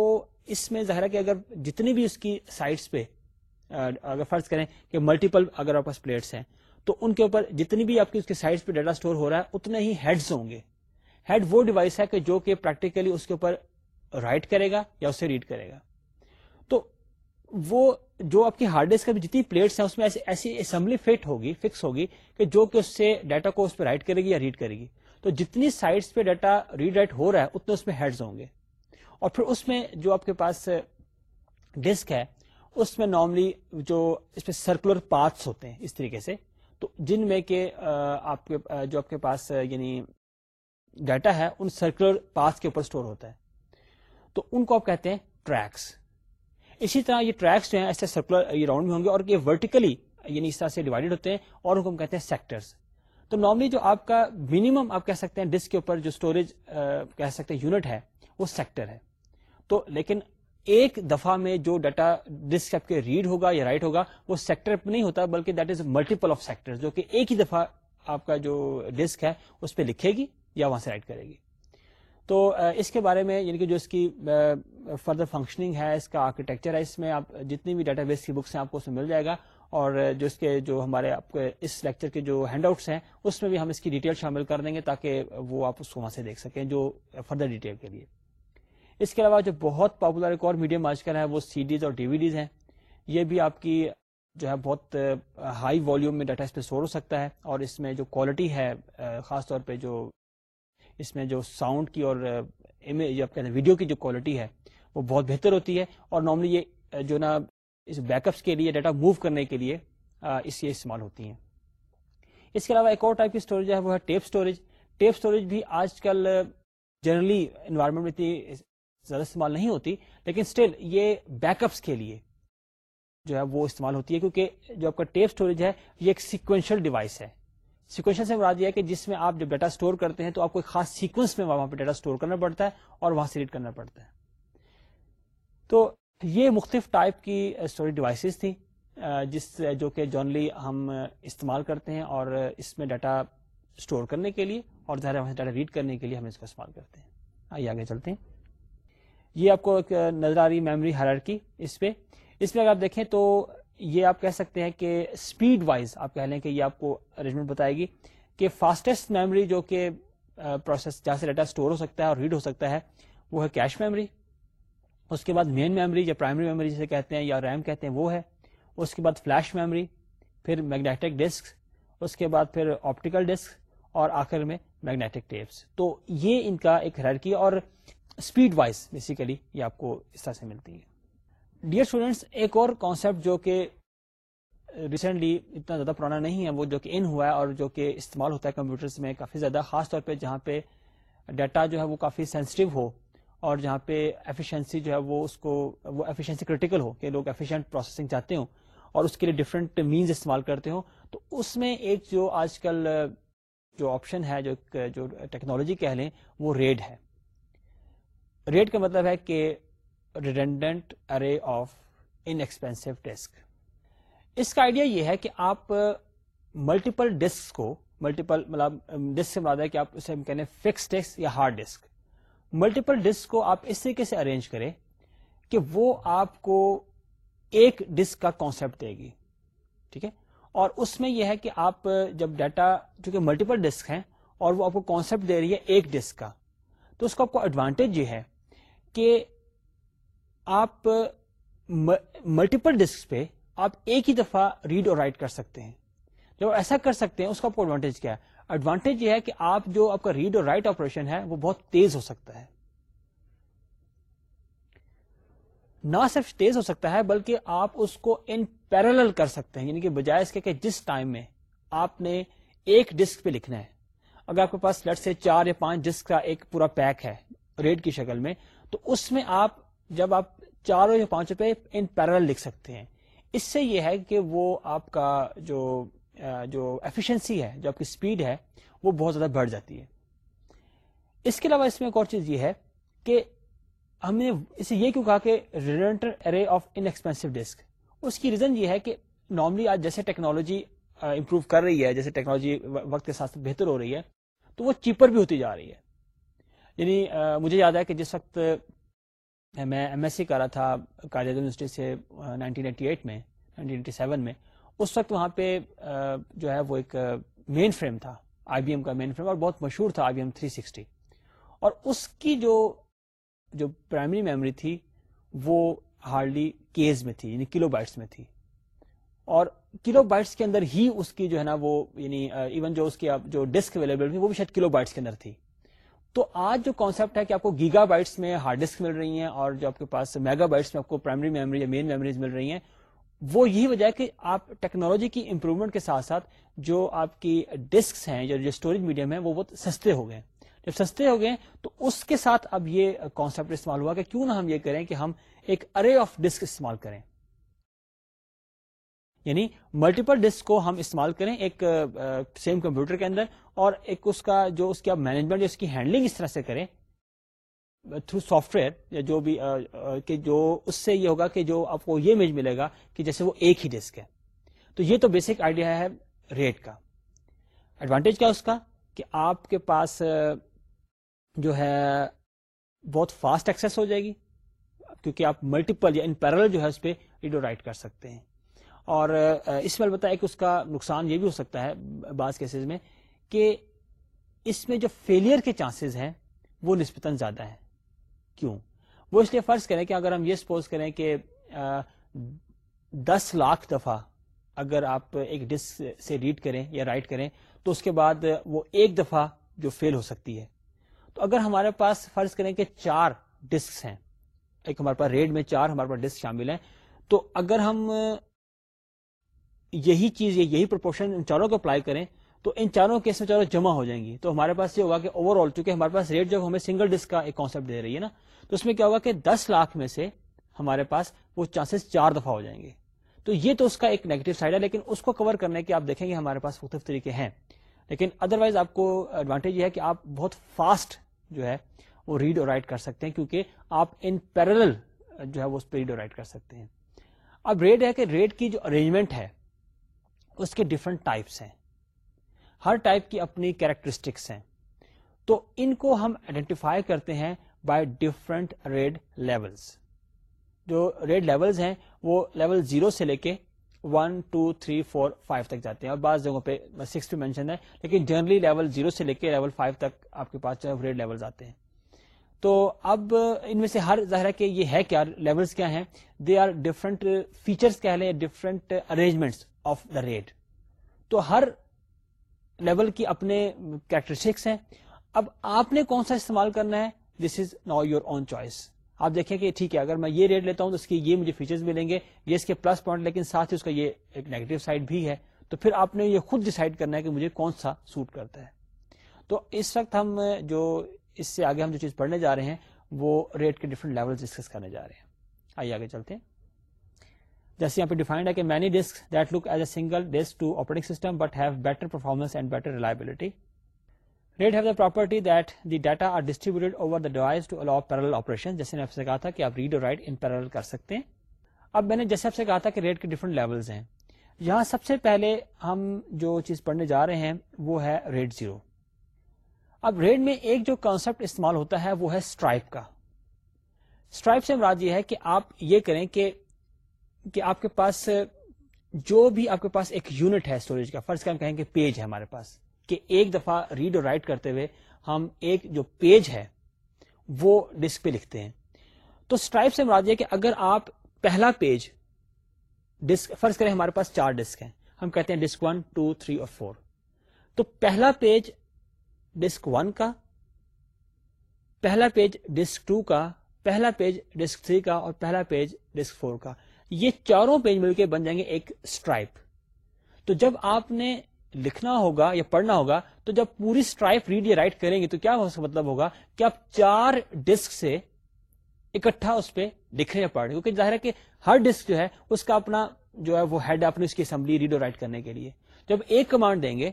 S1: اس میں ظاہر ہے کہ اگر جتنی بھی اس کی سائٹس پہ اگر فرض کریں کہ ملٹیپل اگر آپ پاس پلیٹس ہیں تو ان کے اوپر جتنی بھی آپ کی اس کے سائٹس پہ ڈیٹا سٹور ہو رہا ہے اتنے ہی ہیڈز ہوں گے ہیڈ وہ ڈیوائس ہے کہ جو کہ پریکٹیکلی اس کے اوپر رائٹ کرے گا یا اسے ریڈ کرے گا تو وہ جو آپ کی ہارڈ ڈسک جتنی پلیٹس ہیں اس میں ایسی اسمبلی فٹ ہوگی فکس ہوگی کہ جو کہ اس سے ڈیٹا کو اس پہ رائٹ کرے گی یا ریڈ کرے گی تو جتنی سائڈس پہ ڈیٹا ریڈ رائٹ ہو رہا ہے اتنے اس میں ہیڈز ہوں گے اور پھر اس میں جو آپ کے پاس ڈسک ہے اس میں نارملی جو اس پہ سرکولر پارٹس ہوتے ہیں اس طریقے سے تو جن میں کہ آپ کے جو آپ کے پاس یعنی ڈیٹا ہے ان سرکولر پاس کے اوپر اسٹور ہوتا ہے تو ان کو آپ کہتے ہیں ٹریکس اسی طرح یہ ٹریکس جو ہیں ایسے سرکولر یہ راؤنڈ میں ہوں گے اور یہ ورٹیکلی یعنی اس طرح سے ڈیوائڈیڈ ہوتے ہیں اور ان کو ہم کہتے ہیں سیکٹرس تو نارملی جو آپ کا منیمم آپ کہہ سکتے ہیں ڈسک کے اوپر جو اسٹوریج کہہ سکتے ہیں یونٹ ہے وہ سیکٹر ہے تو لیکن ایک دفعہ میں جو ڈیٹا ڈسک آپ کے ریڈ ہوگا یا رائٹ ہوگا وہ سیکٹر پہ نہیں ہوتا بلکہ that is multiple of sector جو کہ ایک ہی دفعہ آپ کا جو ڈسک ہے اس پہ لکھے گی یا وہاں سے رائٹ کرے گی تو اس کے بارے میں یعنی کہ جو اس کی فردر فنکشننگ ہے اس کا آرکیٹیکچر ہے اس میں آپ جتنی بھی ڈیٹا بیس کی بکس ہیں آپ کو اس میں مل جائے گا اور جو اس کے جو ہمارے آپ کے اس لیکچر کے جو ہینڈ آؤٹس ہیں اس میں بھی ہم اس کی ڈیٹیل شامل کر دیں گے تاکہ وہ آپ اس کو وہاں سے دیکھ سکیں جو فردر ڈیٹیل کے لیے اس کے علاوہ جو بہت پاپولر ایک اور میڈیم آج کل ہے وہ سی ڈیز اور ڈی وی ڈیز ہیں یہ بھی آپ کی جو ہے بہت ہائی ولیوم میں ڈیٹا اس پہ سور ہو سکتا ہے اور اس میں جو کوالٹی ہے خاص طور پہ جو اس میں جو ساؤنڈ کی اور امیج آپ کہتے ہیں ویڈیو کی جو کوالٹی ہے وہ بہت بہتر ہوتی ہے اور نارملی یہ جو نا اس بیک اپس کے لیے ڈیٹا موو کرنے کے لیے اس لیے استعمال ہوتی ہیں اس کے علاوہ ایک اور ٹائپ کی اسٹوریج ہے وہ ہے ٹیپ اسٹوریج ٹیپ اسٹوریج بھی آج کل جنرلی انوائرمنٹ میں اتنی زیادہ استعمال نہیں ہوتی لیکن اسٹل یہ بیک اپس کے لیے جو ہے وہ استعمال ہوتی ہے کیونکہ جو آپ کا ٹیپ اسٹوریج ہے یہ ایک سیکوینشل ڈیوائس ہے سیکوینشن سے مراد یہ ہے کہ جس میں آپ جب ڈیٹا اسٹور کرتے ہیں تو آپ کو خاص سیکوینس میں وہاں پہ ڈیٹا اسٹور کرنا پڑتا ہے اور وہاں سے ریڈ کرنا پڑتا ہے تو یہ مختلف ٹائپ کی اسٹوری uh, ڈیوائسیز تھیں uh, جس uh, جو کہ جنرلی ہم استعمال کرتے ہیں اور اس میں ڈیٹا اسٹور کرنے کے لیے اور ظاہر وہاں سے ڈیٹا ریڈ کرنے کے لیے ہم اس کا استعمال کرتے ہیں آئیے آگے چلتے ہیں یہ آپ کو ایک نظر آ رہی میموری ہرر کی اس پہ اس میں اگر آپ دیکھیں تو یہ آپ کہہ سکتے ہیں کہ اسپیڈ وائز آپ کہہ لیں کہ یہ آپ کو ارینجمنٹ بتائے گی کہ فاسٹیسٹ میموری جو کہ پروسیس جہاں سے ڈیٹا اسٹور ہو سکتا ہے اور ریڈ ہو سکتا ہے وہ ہے کیش میموری اس کے بعد مین میموری یا پرائمری میموری جسے کہتے ہیں یا ریم کہتے ہیں وہ ہے اس کے بعد فلیش میموری پھر میگنیٹک ڈسک اس کے بعد پھر آپٹیکل ڈسک اور آخر میں میگنیٹک ٹیپس تو یہ ان کا ایک ہرکی اور اسپیڈ وائز بیسیکلی یہ آپ کو اس طرح سے ملتی ہے ڈیئر اسٹوڈینٹس ایک اور کانسیپٹ جو کہ ریسنٹلی اتنا زیادہ پرانا نہیں ہے وہ جو کہ ان ہوا ہے اور جو کہ استعمال ہوتا ہے کمپیوٹرز میں کافی زیادہ خاص طور پہ جہاں پہ ڈیٹا جو ہے وہ کافی سینسٹیو ہو اور جہاں پہ ایفیشنسی جو ہے وہ اس کو وہ ایفیشنسی کریٹیکل ہو کہ لوگ ایفیشینٹ پروسیسنگ چاہتے ہوں اور اس کے لیے ڈفرینٹ مینز استعمال کرتے ہوں تو اس میں ایک جو آج کل جو آپشن ہے جو جو ٹیکنالوجی کہہ لیں وہ ریڈ ہے ریڈ کا مطلب ہے کہ ریڈنڈنٹ ارے آف اس کا آئیڈیا یہ ہے کہ آپ ملٹیپل uh, ڈسک کو ملٹیپل مطلب ڈسک um, سے مراد ہے کہ آپ اسے فکس یا ہارڈ ڈسک ملٹیپل ڈسک کو آپ اس طریقے سے ارینج کریں کہ وہ آپ کو ایک ڈسک کا کانسیپٹ دے گی ٹھیک ہے اور اس میں یہ ہے کہ آپ uh, جب ڈیٹا چونکہ ملٹیپل ڈسک ہیں اور وہ آپ کو کانسیپٹ دے رہی ہے ایک ڈسک کا تو اس کا آپ کو ایڈوانٹیج یہ ہے کہ آپ ملٹیپل ڈسک پہ آپ ایک ہی دفعہ ریڈ اور رائٹ کر سکتے ہیں جب ایسا کر سکتے ہیں اس کا آپ کو ایڈوانٹیج کیا ہے ایڈوانٹیج یہ ہے کہ آپ جو آپ کا ریڈ اور رائٹ آپریشن ہے وہ بہت تیز ہو سکتا ہے نہ صرف تیز ہو سکتا ہے بلکہ آپ اس کو ان پیرل کر سکتے ہیں یعنی کہ بجائے اس کے کہ جس ٹائم میں آپ نے ایک ڈسک پہ لکھنا ہے اگر آپ کے پاس لٹ سے چار یا پانچ ڈسک کا ایک پورا پیک ہے ریڈ کی شکل میں تو اس میں آپ جب آپ چاروں یا پانچوں پہ ان پیرل لکھ سکتے ہیں اس سے یہ ہے کہ وہ آپ کا جو جو ایفیشنسی ہے جو آپ کی اسپیڈ ہے وہ بہت زیادہ بڑھ جاتی ہے اس کے علاوہ اس میں ایک اور چیز یہ ہے کہ ہم نے اسے یہ کیوں کہا کہ redundant array of inexpensive disk اس کی ریزن یہ ہے کہ نارملی آج جیسے ٹیکنالوجی امپروو کر رہی ہے جیسے ٹیکنالوجی وقت کے ساتھ بہتر ہو رہی ہے تو وہ چیپر بھی ہوتی جا رہی ہے یعنی مجھے یاد ہے کہ جس وقت میں ایم ایس کر کرا تھا کالج یونیورسٹی سے ایٹ میں میں اس وقت وہاں پہ جو ہے وہ ایک مین فریم تھا آئی بی ایم کا مین فریم اور بہت مشہور تھا I B M three sixty اور اس کی جو جو پرائمری میموری تھی وہ ہارڈلی کیز میں تھی یعنی کلو بائٹس میں تھی اور کلو بائٹس کے اندر ہی اس کی جو ہے نا وہ یعنی ایون جو اس کی جو ڈسک اویلیبل تھی وہ بھی شاید کلو بائٹس کے اندر تھی تو آج جو کانسیپٹ ہے کہ آپ کو گیگا بائٹس میں ہارڈ ڈسک مل رہی ہیں اور جو آپ کے پاس میگا بائٹس میں آپ کو پرائمری میموری یا مین میموریز مل رہی ہیں وہ یہی وجہ ہے کہ آپ ٹیکنالوجی کی امپروومنٹ کے ساتھ ساتھ جو آپ کی ڈسکس ہیں جو اسٹوریج میڈیم ہے وہ بہت سستے ہو گئے جب سستے ہو گئے تو اس کے ساتھ اب یہ کانسیپٹ استعمال ہوا کہ کیوں نہ ہم یہ کریں کہ ہم ایک ارے آف ڈسک استعمال کریں یعنی ملٹیپل ڈسک کو ہم استعمال کریں ایک سیم کمپیوٹر کے اندر اور ایک اس کا جو اس کی آپ مینجمنٹ اس کی ہینڈلنگ اس طرح سے کریں تھرو سافٹ ویئر یا جو بھی کہ جو اس سے یہ ہوگا کہ جو آپ کو یہ امیج ملے گا کہ جیسے وہ ایک ہی ڈسک ہے تو یہ تو بیسک آئیڈیا ہے ریٹ کا ایڈوانٹیج کیا اس کا کہ آپ کے پاس جو ہے بہت فاسٹ ایکسس ہو جائے گی کیونکہ آپ ملٹیپل یا ان پیرل جو ہے اس پہ ریڈو رائٹ کر سکتے ہیں اور اس میں البتہ ایک اس کا نقصان یہ بھی ہو سکتا ہے بعض کیسز میں کہ اس میں جو فیلئر کے چانسز ہیں وہ نسبتاً زیادہ ہیں کیوں وہ اس لیے فرض کریں کہ اگر ہم یہ سپوز کریں کہ دس لاکھ دفعہ اگر آپ ایک ڈسک سے ریڈ کریں یا رائٹ کریں تو اس کے بعد وہ ایک دفعہ جو فیل ہو سکتی ہے تو اگر ہمارے پاس فرض کریں کہ چار ڈسک ہیں ایک ہمارے پاس ریڈ میں چار ہمارے پاس ڈسک شامل ہیں تو اگر ہم یہی چیز یہی پرپورشن چاروں کو اپلائی کریں تو ان چاروں کیس میں چاروں جمع ہو جائیں گی تو ہمارے پاس یہ ہوگا کہ اوور آل چونکہ ہمارے پاس ریٹ جب ہمیں سنگل ڈسک کا ایک دے رہی ہے نا تو اس میں کیا ہوگا کہ دس لاکھ میں سے ہمارے پاس وہ چانسز چار دفعہ ہو جائیں گے تو یہ تو اس کا ایک نیگیٹو سائڈ ہے لیکن اس کو کور کرنے کے آپ دیکھیں گے ہمارے پاس مختلف طریقے ہیں لیکن ادر وائز آپ کو ایڈوانٹیج یہ ہے کہ آپ بہت فاسٹ جو ہے وہ ریڈ اور رائٹ کر سکتے ہیں کیونکہ آپ ان پیرل جو ہے وہ اس پہ ریڈ اور رائٹ کر سکتے ہیں اب ریٹ ہے کہ ریٹ کی جو ارینجمنٹ ہے اس کے ڈفرنٹ ٹائپس ہیں ہر ٹائپ کی اپنی کیریکٹرسٹکس ہیں تو ان کو ہم آئیڈینٹیفائی کرتے ہیں بائی ڈفرنٹ ریڈ لیولس جو ریڈ لیولس ہیں وہ لیول زیرو سے لے کے one two three four five تک جاتے ہیں اور بعض جگہوں پہ سکس بھی مینشن ہے لیکن جنرلی لیول زیرو سے لے کے لیول فائیو تک آپ کے پاس جو ریڈ لیول آتے ہیں تو اب ان میں سے ہر ظاہر ہے کہ یہ ہے کیا لیولس کیا ہیں دے آر ڈفرنٹ فیچرس کہہ لیں different arrangements of the RAID تو ہر لیول کی اپنے کیریکٹرسٹکس ہیں اب آپ نے کون سا استعمال کرنا ہے this is now your own choice آپ دیکھیں کہ ٹھیک ہے اگر میں یہ ریٹ لیتا ہوں تو اس کی یہ مجھے فیچرز ملیں گے یہ اس کے پلس پوائنٹ لیکن ساتھ ہی اس کا یہ ایک نیگیٹو سائڈ بھی ہے تو پھر آپ نے یہ خود ڈسائڈ کرنا ہے کہ مجھے کون سا سوٹ کرتا ہے تو اس وقت ہم جو اس سے آگے ہم جو چیز پڑھنے جا رہے ہیں وہ ریٹ کے ڈفرنٹ لیول ڈسکس کرنے جا رہے ہیں آئیے آگے چلتے ہیں جیسے یہاں پہ ڈیفائنڈ ہے کہ many disk that look as a single disk to operating system but have better performance and better reliability RAID have the property that the data are distributed over the device to allow parallel operation جیسے نے آپ سے کہا تھا کہ آپ ریڈ اور رائٹ ان پیرل کر سکتے ہیں اب میں نے جیسے آپ سے کہا تھا کہ ریڈ کے ڈفرنٹ لیولز ہیں یہاں سب سے پہلے ہم جو چیز پڑھنے جا رہے ہیں وہ ہے ریڈ زیرو اب ریڈ میں ایک جو کانسیپٹ استعمال ہوتا ہے وہ ہے اسٹرائپ کا اسٹرائپ سے مراد یہ ہے کہ آپ یہ کریں کہ کہ آپ کے پاس جو بھی آپ کے پاس ایک یونٹ ہے اسٹوریج کا فرض کر ہم کہیں کہ پیج ہے ہمارے پاس کہ ایک دفعہ ریڈ اور رائٹ کرتے ہوئے ہم ایک جو پیج ہے وہ ڈسک پہ لکھتے ہیں تو اسٹرائپ سے مراد یہ کہ اگر آپ پہلا پیج ڈسک فرض کریں ہمارے پاس چار ڈسک ہیں ہم کہتے ہیں ڈسک ون ٹو تھری اور فور تو پہلا پیج ڈسک ون کا پہلا پیج ڈسک ٹو کا پہلا پیج ڈسک تھری کا اور پہلا پیج ڈسک فور کا یہ چاروں پیج مل کے بن جائیں گے ایک اسٹرائپ تو جب آپ نے لکھنا ہوگا یا پڑھنا ہوگا تو جب پوری اسٹرائپ ریڈ یا رائٹ کریں گے تو کیا مطلب ہوگا کہ آپ چار ڈسک سے اکٹھا اس پہ لکھ رہے ہیں پڑھ رہے کیونکہ ظاہر ہے کہ ہر ڈسک جو ہے اس کا اپنا جو ہے وہ ہیڈ اس کی اسمبلی ریڈ اور رائٹ کرنے کے لیے جب ایک کمانڈ دیں گے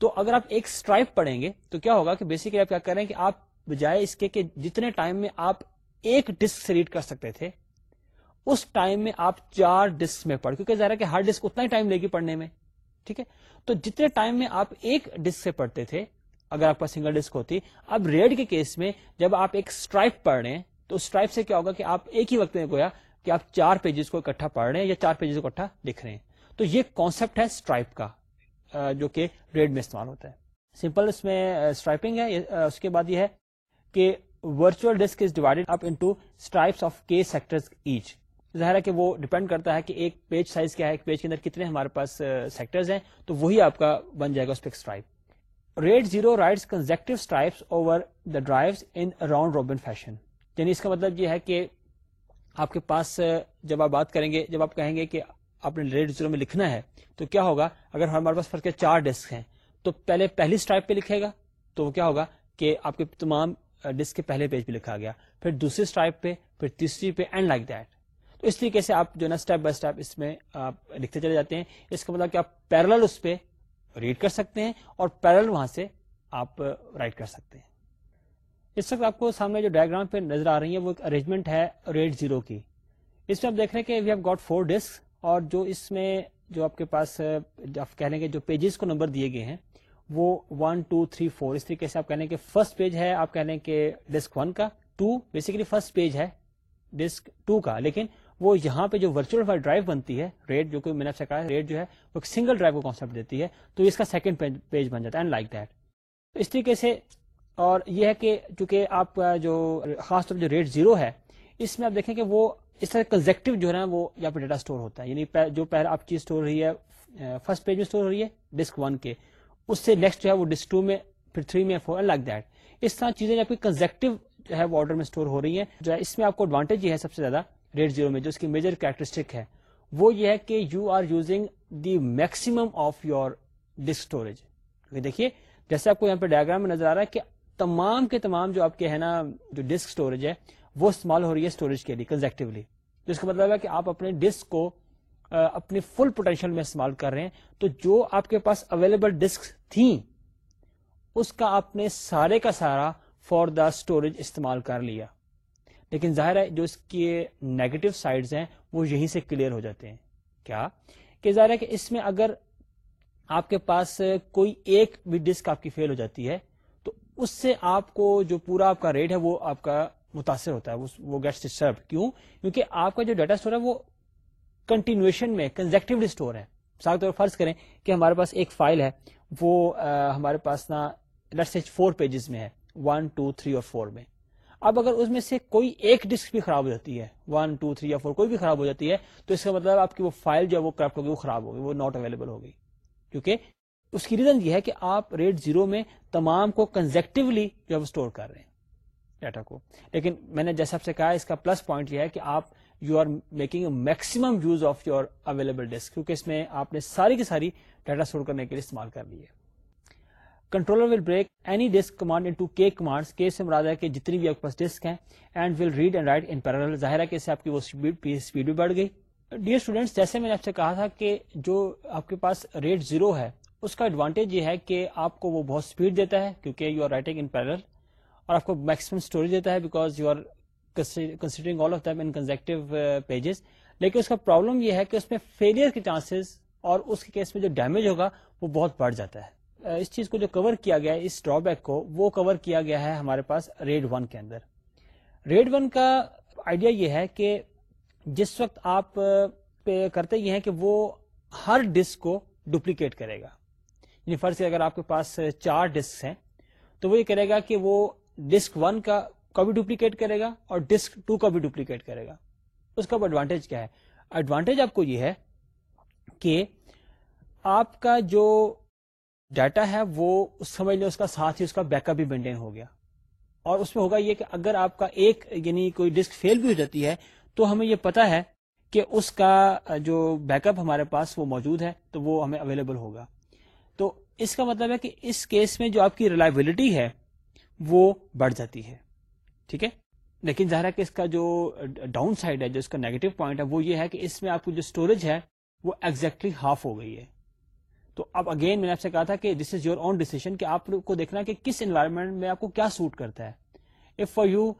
S1: تو اگر آپ ایک اسٹرائپ پڑھیں گے تو کیا ہوگا کہ بیسکلی آپ کیا کریں کہ آپ بجائے اس کے کہ جتنے ٹائم میں آپ ایک ڈسک سے ریڈ کر سکتے تھے اس ٹائم میں آپ چار ڈسک میں پڑھ کیونکہ ظاہر ہے کہ ہر ڈسک اتنا ہی ٹائم لے گی پڑھنے میں ٹھیک ہے تو جتنے ٹائم میں آپ ایک ڈسک سے پڑھتے تھے اگر آپ کا سنگل ڈسک ہوتی اب ریڈ کے کیس میں جب آپ ایک اسٹرائپ پڑھ رہے ہیں تو اسٹرائپ سے کیا ہوگا کہ آپ ایک ہی وقت میں گویا کہ آپ چار پیجز کو اکٹھا پڑھ رہے ہیں یا چار پیجز کو اکٹھا لکھ رہے ہیں تو یہ کانسپٹ ہے اسٹرائپ کا جو کہ ریڈ میں استعمال ہوتا ہے سمپل اس میں اسٹرائپنگ ہے اس کے بعد یہ ہے کہ virtual disk is divided up into stripes of k sectors each ظاہر ہے کہ وہ ڈپینڈ کرتا ہے کہ ایک پیج سائز کیا ہے ایک پیج کے اندر کتنے ہمارے پاس سیکٹرز ہیں تو وہی آپ کا بن جائے گا اس پہ stripe zero writes consecutive over the in round robin fashion یعنی اس کا مطلب یہ ہے کہ آپ کے پاس جب آپ بات کریں گے جب آپ کہیں گے کہ آپ نے ریٹ زیرو میں لکھنا ہے تو کیا ہوگا اگر ہمارے پاس فرق کے چار ڈسک ہیں تو پہلے پہلی اسٹرائپ پہ لکھے گا تو کیا ہوگا کہ آپ کے تمام ڈسک کے پہلے پیج پہ لکھا گیا پھر دوسری اسٹرائپ پہ پھر تیسری پہ اینڈ لائک دیٹ تو اس طریقے سے آپ جو ہے نا اسٹیپ بائی اسٹیپ اس میں لکھتے چلے جاتے ہیں اس کا مطلب کہ آپ پیرل اس پہ ریڈ کر سکتے ہیں اور پیرل وہاں سے آپ رائٹ کر سکتے ہیں اس وقت آپ کو سامنے جو ڈائگرام پہ نظر آ رہی ہے وہ ایک ارینجمنٹ ہے ریٹ زیرو کی اس میں آپ دیکھ رہے ہیں کہ وی ہیو گاٹ فور اور جو اس میں جو آپ کے پاس آپ کہہ لیں گے جو پیجز کو نمبر دیے گئے ہیں وہ ون ٹو تھری فور اس طریقے سے آپ کہہ لیں کہ فرسٹ پیج ہے آپ کہہ لیں کہ ڈسک ون کا ٹو بیسکلی فرسٹ پیج ہے ڈسک ٹو کا لیکن وہ یہاں پہ جو فائل ڈرائیو بنتی ہے ریٹ جو کہ میں نے کہا ریٹ جو ہے وہ ایک سنگل ڈرائیو کو کانسیپٹ دیتی ہے تو اس کا سیکنڈ پیج بن جاتا ہے اینڈ لائک دیٹ اس طریقے سے اور یہ ہے کہ چونکہ آپ کا جو خاص طور جو ریٹ زیرو ہے اس میں آپ دیکھیں کہ وہ اس طرح کنزیکٹو جو ہے وہ یہاں پہ ڈیٹا اسٹور ہوتا ہے یعنی جو پہلے آپ چیز اسٹور ہوئی ہے فرسٹ پیج میں اسٹور ہو رہی ہے ڈسک ون کے اس سے نیکسٹ جو ہے وہ ڈسک ٹو میں پھر تھری میں فور لائک دیٹ اس طرح چیزیں کنزیکٹو جو ہے وہ آرڈر میں اسٹور ہو رہی ہیں جو ہے اس میں آپ کو ایڈوانٹیج یہ ہے سب سے زیادہ ریٹ زیرو میں جو اس کی میجر کیریکٹرسٹک ہے وہ یہ ہے کہ you are using the maximum of your disk storage دیکھیے جیسے آپ کو یہاں پہ ڈائگرام میں نظر آ رہا ہے کہ تمام کے تمام جو آپ کے ہے نا جو ڈسک اسٹوریج ہے وہ استعمال ہو رہی ہے اسٹوریج کے لیے کنزیکٹولی جس کا مطلب ہے کہ آپ اپنے ڈسک کو اپنے فل پوٹینشیل میں استعمال کر رہے ہیں تو جو آپ کے پاس اویلیبل ڈسک تھیں اس کا آپ نے سارے کا سارا فار دا اسٹوریج استعمال کر لیا لیکن ظاہر ہے جو اس کے نیگیٹو سائڈز ہیں وہ یہیں سے کلیئر ہو جاتے ہیں کیا کہ ظاہر ہے کہ اس میں اگر آپ کے پاس کوئی ایک بھی ڈسک آپ کی فیل ہو جاتی ہے تو اس سے آپ کو جو پورا آپ کا ریٹ ہے وہ آپ کا متاثر ہوتا ہے وہ گیٹس ڈسٹرب کیوں کیونکہ آپ کا جو ڈیٹا اسٹور ہے وہ کنٹینویشن میں کنزیکٹولی اسٹور ہے مثال طور پر فرض کریں کہ ہمارے پاس ایک فائل ہے وہ ہمارے پاس نا فور پیجز میں ہے ون ٹو تھری اور فور میں اب اگر اس میں سے کوئی ایک ڈسک بھی خراب ہو جاتی ہے ون ٹو تھری یا فور کوئی بھی خراب ہو جاتی ہے تو اس کا مطلب آپ کی وہ فائل جو ہے وہ کرپٹ ہوگی وہ خراب ہوگی وہ ناٹ اویلیبل ہوگی کیونکہ اس کی ریزن یہ ہے کہ آپ ریٹ زیرو میں تمام کو کنزیکٹولی جو ہے اسٹور کر رہے ہیں ڈیٹا کو لیکن میں نے جیسا آپ سے کہا اس کا پلس پوائنٹ یہ ہے کہ آپ you are making maximum use of your available disk کیونکہ اس میں آپ نے ساری کی ساری ڈیٹا اسٹور کرنے کے لیے استعمال کر لی ہے controller will break any disk command کے کے سے مراد ہے کہ جتنی بھی آپ کے پاس ڈسک ہیں and will read and write in parallel ظاہر اس سے آپ کی وہ اسپیڈ بھی بڑھ گئی ڈیئر اسٹوڈینٹس جیسے میں نے آپ سے کہا تھا کہ جو آپ کے پاس ریٹ زیرو ہے اس کا ایڈوانٹیج یہ ہے کہ آپ کو وہ بہت اسپیڈ دیتا ہے کیونکہ you are writing in parallel اور آپ کو میکسیمم اسٹوری دیتا ہے because you are considering all of them in consecutive pages لیکن اس کا پرابلم یہ ہے کہ اس میں فیلئر کے چانسز اور اس کے کیس میں جو ڈیمیج ہوگا وہ بہت بڑھ جاتا ہے اس چیز کو جو کور کیا گیا ہے اس ڈرا بیک کو وہ کور کیا گیا ہے ہمارے پاس ریڈ ون کے اندر ریڈ ون کا آئیڈیا یہ ہے کہ جس وقت آپ کرتے یہ ہیں کہ وہ ہر ڈسک کو ڈپلیکیٹ کرے گا یعنی فرض اگر آپ کے پاس چار ڈسک ہیں تو وہ یہ کرے گا کہ وہ ڈسک ون کا بھی ڈپلیکیٹ کرے گا اور ڈسک ٹو کا بھی ڈپلیکیٹ کرے گا اس کا ایڈوانٹیج کیا ہے ایڈوانٹیج آپ کو یہ ہے کہ آپ کا جو ڈیٹا ہے وہ اس سمجھ لیں اس کا ساتھ ہی اس کا بیک اپ بھی مینٹین ہو گیا اور اس میں ہوگا یہ کہ اگر آپ کا ایک یعنی کوئی ڈسک فیل بھی ہو جاتی ہے تو ہمیں یہ پتا ہے کہ اس کا جو بیک اپ ہمارے پاس وہ موجود ہے تو وہ ہمیں اویلیبل ہوگا تو اس کا مطلب ہے کہ اس کیس میں جو آپ کی ریلائبلٹی ہے وہ بڑھ جاتی ہے ٹھیک ہے لیکن ظاہر ہے کہ اس کا جو ڈاؤن سائڈ ہے جو اس کا نیگیٹو پوائنٹ ہے وہ یہ ہے کہ اس میں آپ کی جو اسٹوریج ہے وہ ایکزیکٹلی ہاف ہو گئی ہے تو اب اگین میں نے آپ سے کہا تھا کہ this is your own decision کہ آپ کو دیکھنا کہ کس انوائرمنٹ میں آپ کو کیا سوٹ کرتا ہے if for you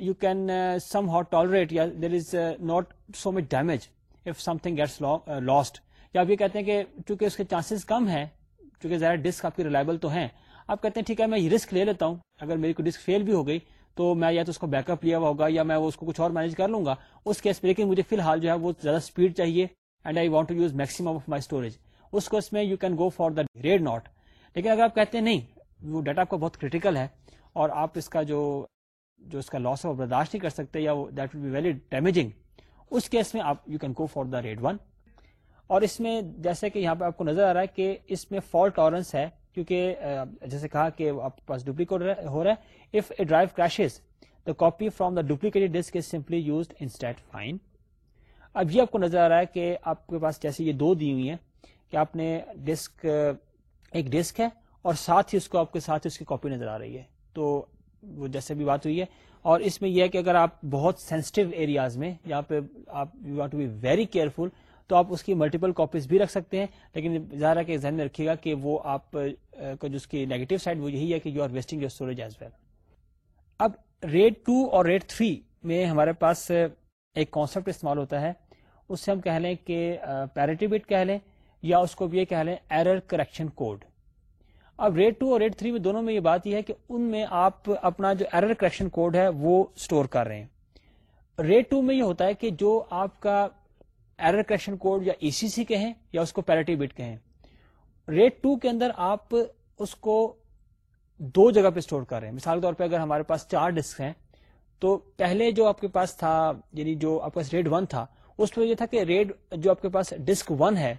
S1: you can somehow tolerate یا there is not so much damage if something gets lost یا آپ یہ کہتے ہیں کہ چونکہ اس کے چانسز کم ہیں چونکہ ذرا ڈسک آپ کی ریلائبل تو ہیں آپ کہتے ہیں ٹھیک ہے میں یہ رسک لے لیتا ہوں اگر میری کو ڈسک فیل بھی ہو گئی تو میں یا تو اس کو بیک اپ لیا ہوا ہوگا یا میں اس کو کچھ اور مینیج کر لوں گا اس کیس لیکن مجھے فی الحال جو ہے وہ زیادہ اسپیڈ چاہیے and I want to use maximum of my storage اس کو اس میں you can go for the RAID nought لیکن اگر آپ کہتے ہیں نہیں وہ ڈیٹا آپ کا بہت کریٹیکل ہے اور آپ اس کا جو جو اس کا لاس آف برداشت نہیں کر سکتے یا that will be very damaging us case میں آپ you can go for the RAID one اور اس میں جیسے کہ یہاں پہ آپ کو نظر آ رہا ہے کہ اس میں فالٹ ٹالرنس ہے کیونکہ جیسے کہا کہ آپ کے پاس ڈپلیکیٹ ہو رہا ہے if a drive crashes the copy from the duplicate disk is simply use instead fine اب یہ آپ کو نظر آ رہا ہے کہ آپ کے پاس جیسے یہ دو دی ہوئی ہیں کہ آپ نے ڈسک ایک ڈسک ہے اور ساتھ ہی اس کو آپ کے ساتھ اس کی کاپی نظر آ رہی ہے تو وہ جیسے بھی بات ہوئی ہے اور اس میں یہ ہے کہ اگر آپ بہت سینسٹو ایریاز میں جہاں پہ آپ you want to be very careful تو آپ اس کی ملٹیپل کاپیز بھی رکھ سکتے ہیں لیکن ظاہر ہے کہ ذہن میں رکھیے گا کہ وہ آپ جو اس کی نیگیٹو سائڈ وہ یہی ہے کہ you are wasting your storage as well اب ریٹ ٹو اور ریٹ تھری میں ہمارے پاس ایک کانسیپٹ استعمال ہوتا ہے اس سے ہم کہہ لیں کہ بٹ کہہ لیں یا اس کو بھی یہ کہہ لیں ایرر کریکشن کوڈ اب ریٹ ٹو اور ریٹ تھری میں دونوں میں یہ بات یہ ہے کہ ان میں آپ اپنا جو ایرر کریکشن کوڈ ہے وہ اسٹور کر رہے ہیں ریٹ ٹو میں یہ ہوتا ہے کہ جو آپ کا ایرر کریکشن کوڈ یا ای سی سی کہیں یا اس کو پیرٹی بٹ کہیں ریٹ ٹو کے اندر آپ اس کو دو جگہ پہ اسٹور کر رہے ہیں مثال کے طور پہ اگر ہمارے پاس چار ڈسک ہیں تو پہلے جو آپ کے پاس تھا یعنی جو آپ کے پاس ریڈ ون تھا اس میں یہ تھا کہ ریڈ جو آپ کے پاس ڈسک ون ہے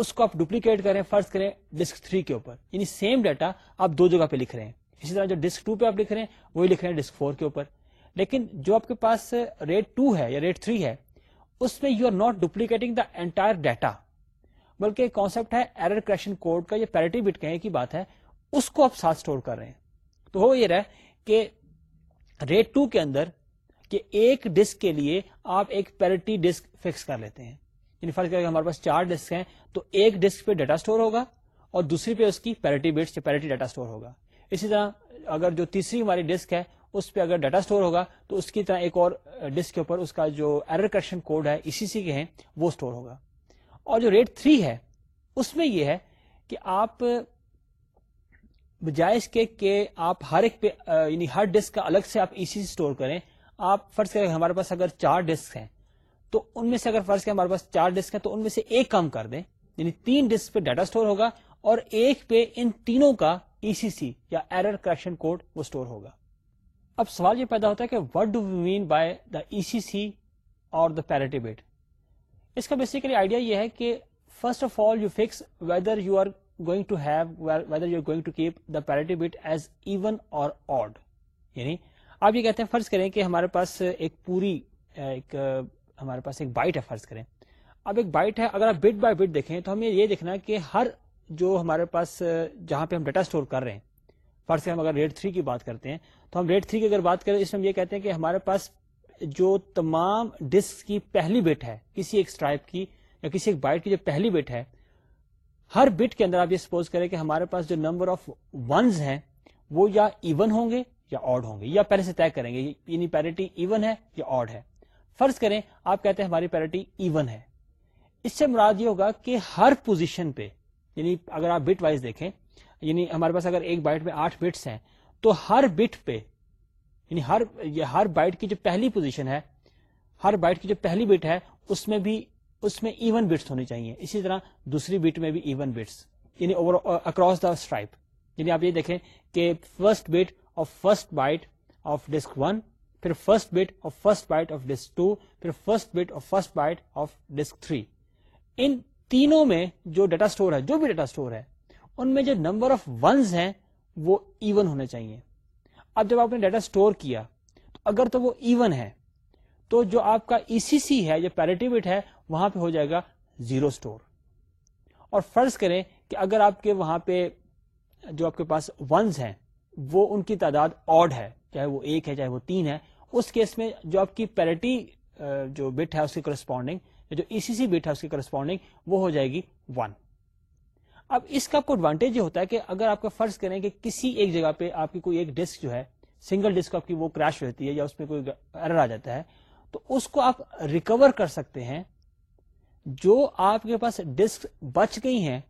S1: اس کو آپ ڈپلیکیٹ کریں فرض کریں ڈسک تھری کے اوپر یعنی سیم ڈیٹا آپ دو جگہ پہ لکھ رہے ہیں اسی طرح جو ڈسک ٹو پہ آپ لکھ رہے ہیں وہی لکھ رہے ہیں ڈسک فور کے اوپر لیکن جو آپ کے پاس ریٹ ٹو ہے یا ریٹ تھری ہے اس میں you are not duplicating the entire data بلکہ ہے کانسپٹ ہے کوڈ کا یہ پیرٹی بٹ کہیں کی بات ہے اس کو آپ ساتھ اسٹور کر رہے ہیں تو ہو یہ رہ کہ ریٹ ٹو کے اندر کہ ایک ڈسک کے لیے آپ ایک پیرٹی ڈسک فکس کر لیتے ہیں یعنی فرض ہمارے پاس چار ڈسک ہیں تو ایک ڈسک پہ ڈیٹا اسٹور ہوگا اور دوسری پہ اس کی پیرٹی پیرٹی یا ڈیٹا اسٹور ہوگا اسی طرح اگر جو تیسری ہماری ڈسک ہے اس پہ اگر ڈیٹا اسٹور ہوگا تو اس کی طرح ایک اور ڈسک کے اوپر اس کا جو ایرر کریکشن کوڈ ہے اسی سی کے ہیں وہ اسٹور ہوگا اور جو ریٹ تھری ہے اس میں یہ ہے کہ آپ بجائے اس کے کہ آپ ہر ہر ایک پہ یعنی ڈسک کا الگ سے آپ ای سی اسٹور کریں آپ فرض کریں ہمارے پاس اگر چار ڈسک ہیں تو ان میں سے اگر فرض کے ہمارے پاس چار ڈسک ہیں تو ان میں سے ایک کام کر دیں یعنی تین ڈسک پہ ڈیٹا اسٹور ہوگا اور ایک پہ ان تینوں کا ای سی سی یا ایرر کریکشن کوڈ وہ اسٹور ہوگا اب سوال یہ پیدا ہوتا ہے کہ what do we mean by the E C C اور دا پیرٹی بیٹ اس کا بیسیکلی آئیڈیا یہ ہے کہ first of all you fix whether you are going to have whether you are going to keep the parity bit as even اور آڈ یعنی آپ یہ کہتے ہیں فرض کریں کہ ہمارے پاس ایک پوری ایک ہمارے پاس ایک بائٹ ہے فرض کریں اب ایک بائٹ ہے اگر آپ بٹ بائی بٹ دیکھیں تو ہمیں یہ دیکھنا کہ ہر جو ہمارے پاس جہاں پہ ہم ڈیٹا سٹور کر رہے ہیں فرض ہم اگر ریٹ تھری کی بات کرتے ہیں تو ہم ریٹ تھری کی اگر بات کریں اس میں ہم یہ کہتے ہیں کہ ہمارے پاس جو تمام ڈسک کی پہلی بٹ ہے کسی ایک اسٹرائپ کی یا کسی ایک بائٹ کی جو پہلی بٹ ہے ہر بٹ کے اندر آپ یہ سپوز کریں کہ ہمارے پاس جو نمبر آف ونز ہیں وہ یا ایون ہوں گے یا آڈ ہوں گے یا پہلے سے طے کریں گے یعنی پیرٹی ایون ہے یا آڈ ہے فرض کریں آپ کہتے ہیں ہماری پیرٹی ایون ہے اس سے مراد یہ ہوگا کہ ہر پوزیشن پہ یعنی اگر آپ بٹ وائز دیکھیں یعنی ہمارے پاس اگر ایک بائٹ میں آٹھ بٹس ہیں تو ہر بٹ پہ یعنی ہر ہر بائٹ کی جو پہلی پوزیشن ہے ہر بائٹ کی جو پہلی بٹ ہے اس اس میں میں بھی ایون بٹس ہونی چاہیے اسی طرح دوسری بٹ میں بھی ایون بٹس یعنی اکراس دا اسٹرائپ یعنی آپ یہ دیکھیں کہ first bit of of first byte disk one پھر فرسٹ بٹ اور first byte of disk two پھر فرسٹ بٹ اور جو ڈیٹا اسٹور ہے جو بھی ڈیٹا اسٹور ہے ان میں جو نمبر آف ونز ہیں وہ ایون ہونے چاہیے اب جب آپ نے ڈیٹا اسٹور کیا تو اگر تو وہ ایون ہے تو جو آپ کا ای سی سی ہے یا بٹ ہے وہاں پہ ہو جائے گا زیرو اسٹور اور فرض کریں کہ اگر آپ کے وہاں پہ جو آپ کے پاس ونز ہیں وہ ان کی تعداد آڈ ہے چاہے وہ ایک ہے چاہے وہ تین ہے اس کیس میں جو آپ کی پیرٹی جو بٹ ہے اس کی کرسپونڈنگ جو ای سی سی بٹ ہے اس کی کرسپونڈنگ وہ ہو جائے گی ون اب اس کا آپ کو ایڈوانٹیج یہ ہوتا ہے کہ اگر آپ کا فرض کریں کہ کسی ایک جگہ پہ آپ کی کوئی ایک ڈسک جو ہے سنگل ڈسک آپ کی وہ کریش ہوتی ہے یا اس میں کوئی ارر آ جاتا ہے تو اس کو آپ ریکور کر سکتے ہیں جو آپ کے پاس ڈسک بچ گئی ہیں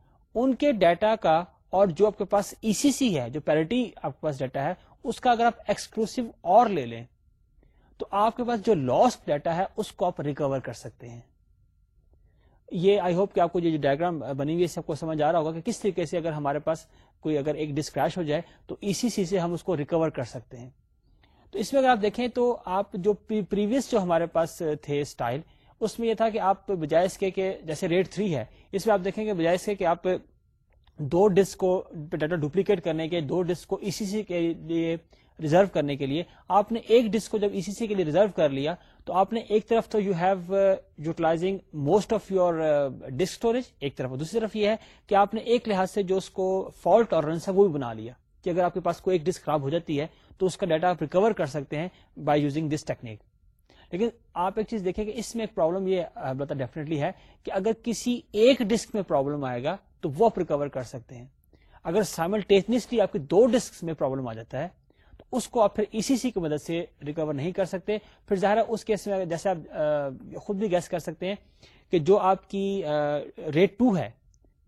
S1: ان کے ڈیٹا کا اور جو آپ کے پاس ای سی سی ہے جو پیرٹی آپ کے پاس ڈیٹا ہے اس کا اگر آپ ایکسکلوسو اور لے لیں تو آپ کے پاس جو لاسٹ ڈیٹا ہے اس کو آپ ریکور کر سکتے ہیں یہ آئی ہوپ کہ آپ کو ڈائگرام بنی ہوئی کو سمجھ آ رہا ہوگا کہ کس طریقے سے اگر اگر ہمارے پاس کوئی ایک ہو جائے تو سی سے ہم اس کو ریکور کر سکتے ہیں تو اس میں اگر آپ دیکھیں تو آپ جو پریویس جو ہمارے پاس تھے اسٹائل اس میں یہ تھا کہ آپ بجائے اس کے کہ جیسے ریٹ تھری ہے اس میں آپ دیکھیں کہ بجائے اس کے کہ آپ دو ڈسک کو ڈیٹا ڈپلیکیٹ کرنے کے دو ڈسک کو اسی سی کے لیے ریزرو کرنے کے لیے آپ نے ایک ڈسک کو جب ای سی سی کے لیے ریزرو کر لیا تو آپ نے ایک طرف تو you have utilizing most of your disk storage ایک طرف دوسری طرف یہ ہے کہ آپ نے ایک لحاظ سے جو اس کو فالٹ اور رنس ہے وہ بھی بنا لیا کہ اگر آپ کے پاس کوئی ایک ڈسک خراب ہو جاتی ہے تو اس کا ڈیٹا آپ ریکور کر سکتے ہیں بائی یوزنگ دس ٹیکنیک لیکن آپ ایک چیز دیکھیں کہ اس میں ایک پرابلم یہ بتا uh, ڈیفینیٹلی ہے کہ اگر کسی ایک ڈسک میں پرابلم آئے گا تو وہ آپ ریکور کر سکتے ہیں اگر سائملٹیسلی آپ کی دو ڈسک میں پرابلم آ جاتا ہے اس کو آپ پھر ای سی سی کی مدد سے ریکور نہیں کر سکتے پھر ظاہر اس کیس میں جیسے آپ خود بھی گیس کر سکتے ہیں کہ جو آپ کی ریٹ ٹو ہے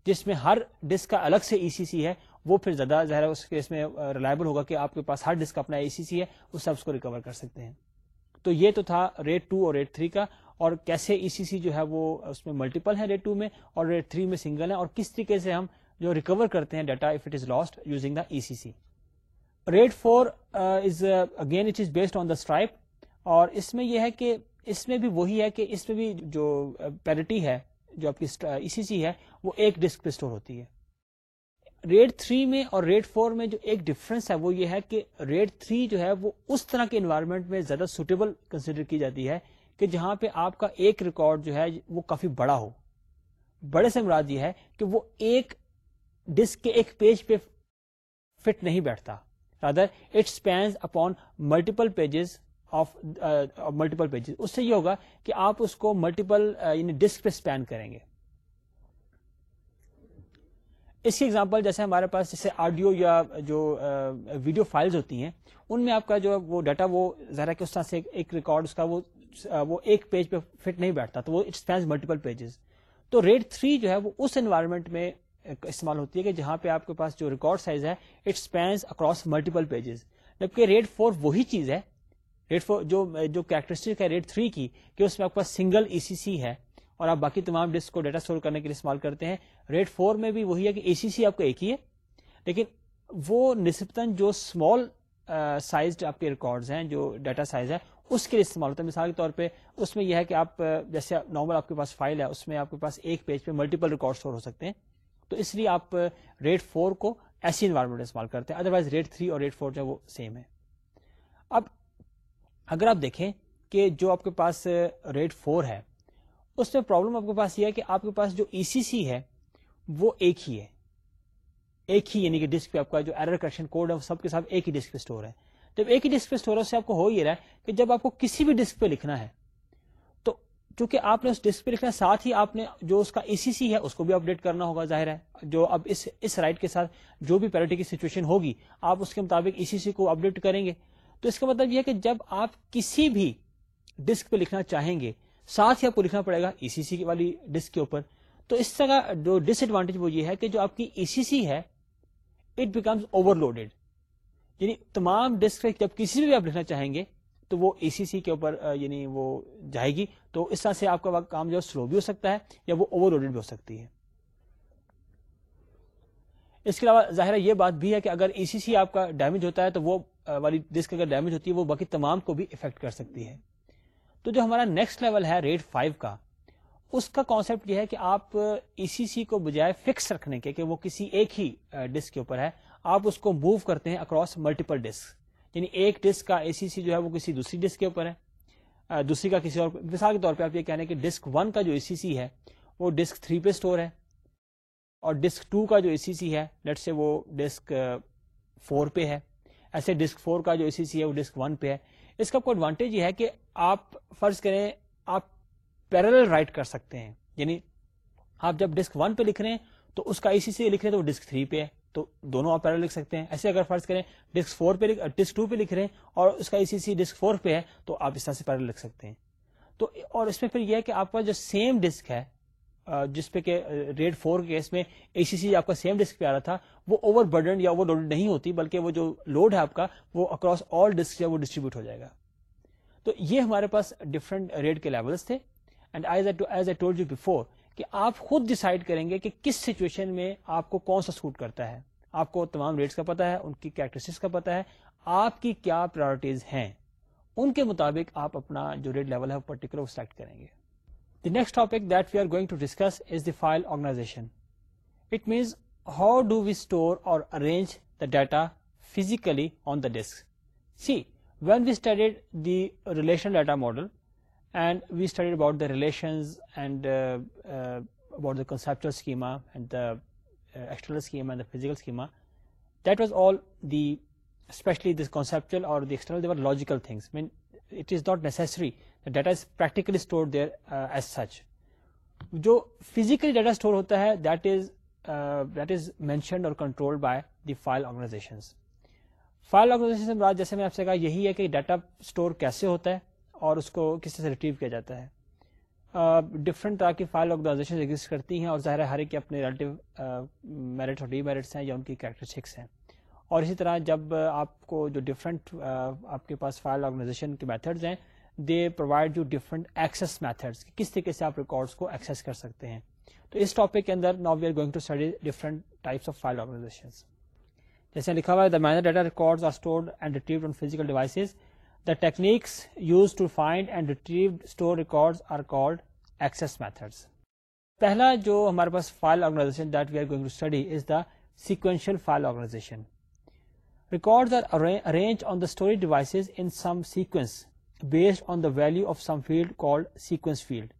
S1: جس میں ہر ڈسک کا الگ سے ای سی سی ہے وہ پھر زیادہ ظاہر اس کیس میں ریلائبل ہوگا کہ آپ کے پاس ہر ڈسک اپنا ای سی سی ہے اس سے آپ اس کو ریکور کر سکتے ہیں تو یہ تو تھا ریٹ ٹو اور ریٹ تھری کا اور کیسے ای سی سی جو ہے وہ اس میں ملٹیپل ہے ریٹ ٹو میں اور ریٹ تھری میں سنگل ہے اور کس طریقے سے ہم جو ریکور کرتے ہیں data if it is lost using the E C C RAID four is again it is based on the stripe اور اس میں یہ ہے کہ اس میں بھی وہی ہے کہ اس میں بھی جو پیرٹی uh, ہے جو آپ کی سی سی uh, e ہے وہ ایک ڈسک پہ اسٹور ہوتی ہے ریٹ 3 میں اور ریٹ 4 میں جو ایک ڈفرینس ہے وہ یہ ہے کہ ریٹ 3 جو ہے وہ اس طرح کے انوائرمنٹ میں زیادہ سوٹیبل کنسیڈر کی جاتی ہے کہ جہاں پہ آپ کا ایک ریکارڈ جو ہے وہ کافی بڑا ہو بڑے سے مراد یہ ہے کہ وہ ایک ڈسک کے ایک پیج پہ فٹ نہیں بیٹھتا rather it spans upon multiple pages of uh, multiple pages اس سے یہ ہوگا کہ آپ اس کو ملٹیپل uh, یعنی ڈسک پہ اسپین کریں گے اس کی ایگزامپل جیسے ہمارے پاس جیسے آڈیو یا جو ویڈیو uh, فائلز ہوتی ہیں ان میں آپ کا جو وہ ڈاٹا وہ ذرا کہ اس طرح سے ایک ریکارڈ اس کا وہ, uh, وہ ایک پیج پہ فٹ نہیں بیٹھتا تو وہ اٹ اسپینس ملٹیپل پیجز تو ریٹ 3 جو ہے وہ اس انوائرمنٹ میں استعمال ہوتی ہے کہ جہاں پہ آپ کے پاس جو ریکارڈ سائز ہے اٹ اکراس ملٹیپل پیجز جبکہ ریٹ فور وہی چیز ہے ریٹ فور جو جو کیریکٹرسٹک ہے ریٹ تھری کی کہ اس میں آپ کے پاس سنگل ای سی سی ہے اور آپ باقی تمام ڈسک کو ڈیٹا اسٹور کرنے کے لیے استعمال کرتے ہیں ریٹ فور میں بھی وہی ہے کہ اے سی سی آپ کو ایک ہی ہے لیکن وہ نسبتاً جو اسمال سائز آپ کے ریکارڈ ہیں جو ڈیٹا سائز ہے اس کے لیے استعمال ہوتا ہے مثال کے طور پہ اس میں یہ ہے کہ آپ جیسے نارمل آپ کے پاس فائل ہے اس میں آپ کے پاس ایک پیج پہ ملٹیپل ریکارڈ اسٹور ہو سکتے ہیں تو اس لیے آپ ریٹ فور کو ایسی انوائرمنٹ استعمال کرتے ہیں ادروائز ریٹ تھری اور ریٹ فور جو ہے وہ سیم ہے اب اگر آپ دیکھیں کہ جو آپ کے پاس ریٹ فور ہے اس میں پرابلم آپ کے پاس یہ ہے کہ آپ کے پاس جو ای سی سی ہے وہ ایک ہی ہے ایک ہی یعنی کہ ڈسک پہ آپ کا جو ایرر کریکشن کوڈ ہے وہ سب کے ساتھ ایک ہی ڈسک پہ اسٹور ہے جب ایک ہی ڈسک پہ اسٹور ہے اس سے آپ کو ہو یہ رہا ہے کہ جب آپ کو کسی بھی ڈسک پہ لکھنا ہے چونکہ آپ نے اس ڈسک پہ لکھنا ساتھ ہی آپ نے جو اس کا اے سی سی ہے اس کو بھی اپڈیٹ کرنا ہوگا ظاہر ہے جو اب اس اس رائٹ کے ساتھ جو بھی پیرٹی کی سچویشن ہوگی آپ اس کے مطابق اے سی سی کو اپ ڈیٹ کریں گے تو اس کا مطلب یہ ہے کہ جب آپ کسی بھی ڈسک پہ لکھنا چاہیں گے ساتھ ہی آپ کو لکھنا پڑے گا ای سی سی والی ڈسک کے اوپر تو اس طرح جو ڈس ایڈوانٹیج وہ یہ ہے کہ جو آپ کی ای سی سی ہے اٹ بیکمس اوور لوڈیڈ یعنی تمام ڈسک جب کسی بھی آپ لکھنا چاہیں گے تو وہ سی سی کے اوپر یعنی وہ جائے گی تو اس طرح سے آپ کا کام جو ہے سلو بھی ہو سکتا ہے یا وہ اوور لوڈیڈ بھی ہو سکتی ہے اس کے علاوہ ظاہر یہ بات بھی ہے کہ اگر ای سی سی آپ کا ڈیمیج ہوتا ہے تو وہ والی ڈسک اگر ڈیمیج ہوتی ہے وہ باقی تمام کو بھی افیکٹ کر سکتی ہے تو جو ہمارا نیکسٹ لیول ہے ریٹ فائیو کا اس کا کانسیپٹ یہ ہے کہ آپ ای سی سی کو بجائے فکس رکھنے کے کہ وہ کسی ایک ہی ڈسک کے اوپر ہے آپ اس کو موو کرتے ہیں اکراس ملٹیپل ڈسک یعنی ایک ڈسک کا اے سی سی جو ہے وہ کسی دوسری ڈسک کے اوپر ہے دوسری کا کسی اور مثال کے طور پہ آپ یہ کہ ڈسک ون کا جو اے سی سی ہے وہ ڈسک تھری پہ اسٹور ہے اور ڈسک ٹو کا جو اے سی سی ہے لیٹ سے وہ ڈسک فور پہ ہے ایسے ڈسک فور کا جو اے سی سی ہے وہ ڈسک ون پہ ہے اس کا کوئی ایڈوانٹیج یہ ہے کہ آپ فرض کریں آپ پیرل رائٹ کر سکتے ہیں یعنی آپ جب ڈسک ون پہ لکھ رہے ہیں تو اس کا اے سی سی لکھ رہے ہیں تو وہ ڈسک تھری پہ ہے تو دونوں آپ پیرل لکھ سکتے ہیں ایسے اگر فرض کریں ڈسک فور پہ ڈسک ٹو پہ لکھ رہے ہیں اور اس کا ای سی سی ڈسک فور پہ ہے تو آپ اس طرح سے پیرل لکھ سکتے ہیں تو اور اس میں پھر یہ ہے کہ آپ کا جو سیم ڈسک ہے جس پہ کہ ریڈ فور کے کیس میں اے سی سی آپ کا سیم ڈسک پہ آ رہا تھا وہ اوور برڈن یا اوور لوڈ نہیں ہوتی بلکہ وہ جو لوڈ ہے آپ کا وہ اکراس آل ڈسک وہ ڈسٹریبیوٹ ہو جائے گا تو یہ ہمارے پاس ڈفرنٹ ریڈ کے لیولس تھے and as I told you before کہ آپ خود ڈسائڈ کریں گے کہ کس سچویشن میں آپ کو کون سا سوٹ کرتا ہے آپ کو تمام ریٹس کا پتا ہے ان کی کیریکٹرسٹکس کا پتا ہے آپ کی کیا پرائرٹیز ہیں ان کے مطابق آپ اپنا جو ریٹ لیول ہے وہ پرٹیکولر سلیکٹ کریں گے the the next topic that we are going to discuss is file organization it means how do we store or arrange the data physically on the disk see when we studied the relation data model and we study necessary data is practically store as such جو فزیکلی ڈیٹا اسٹور ہوتا ہے that that is is mentioned or controlled by the file organizations file organization جیسے میں آپ سے کہا یہی ہے کہ ڈیٹا اسٹور کیسے ہوتا ہے اور اس کو کس طرح سے ریٹریو کیا جاتا ہے ڈفرینٹ طرح کی فائل آرگنائزیشن ایگزٹ کرتی ہیں اور ظاہر ہر ایک اپنے ریلیٹو میرٹس اور ڈی میرٹس ہیں یا ان کی کریکٹرسٹکس ہیں اور اسی طرح جب آپ کو جو ڈفرنٹ آپ کے پاس فائل آرگنائزیشن کے میتھڈز ہیں they provide you different access methods کس طریقے سے آپ ریکارڈس کو ایکسیس کر سکتے ہیں تو اس ٹاپک کے اندر now we are going to study different types of file organization جیسے لکھا ہوا ہے the data are stored and retrieved on devices the techniques used to find and retrieve store records are called access methods پہلا جو ہمارے پاس file organization that we are going to study is the sequential file organization record are arrange on the storage devices in some sequence based on the value of some field called sequence field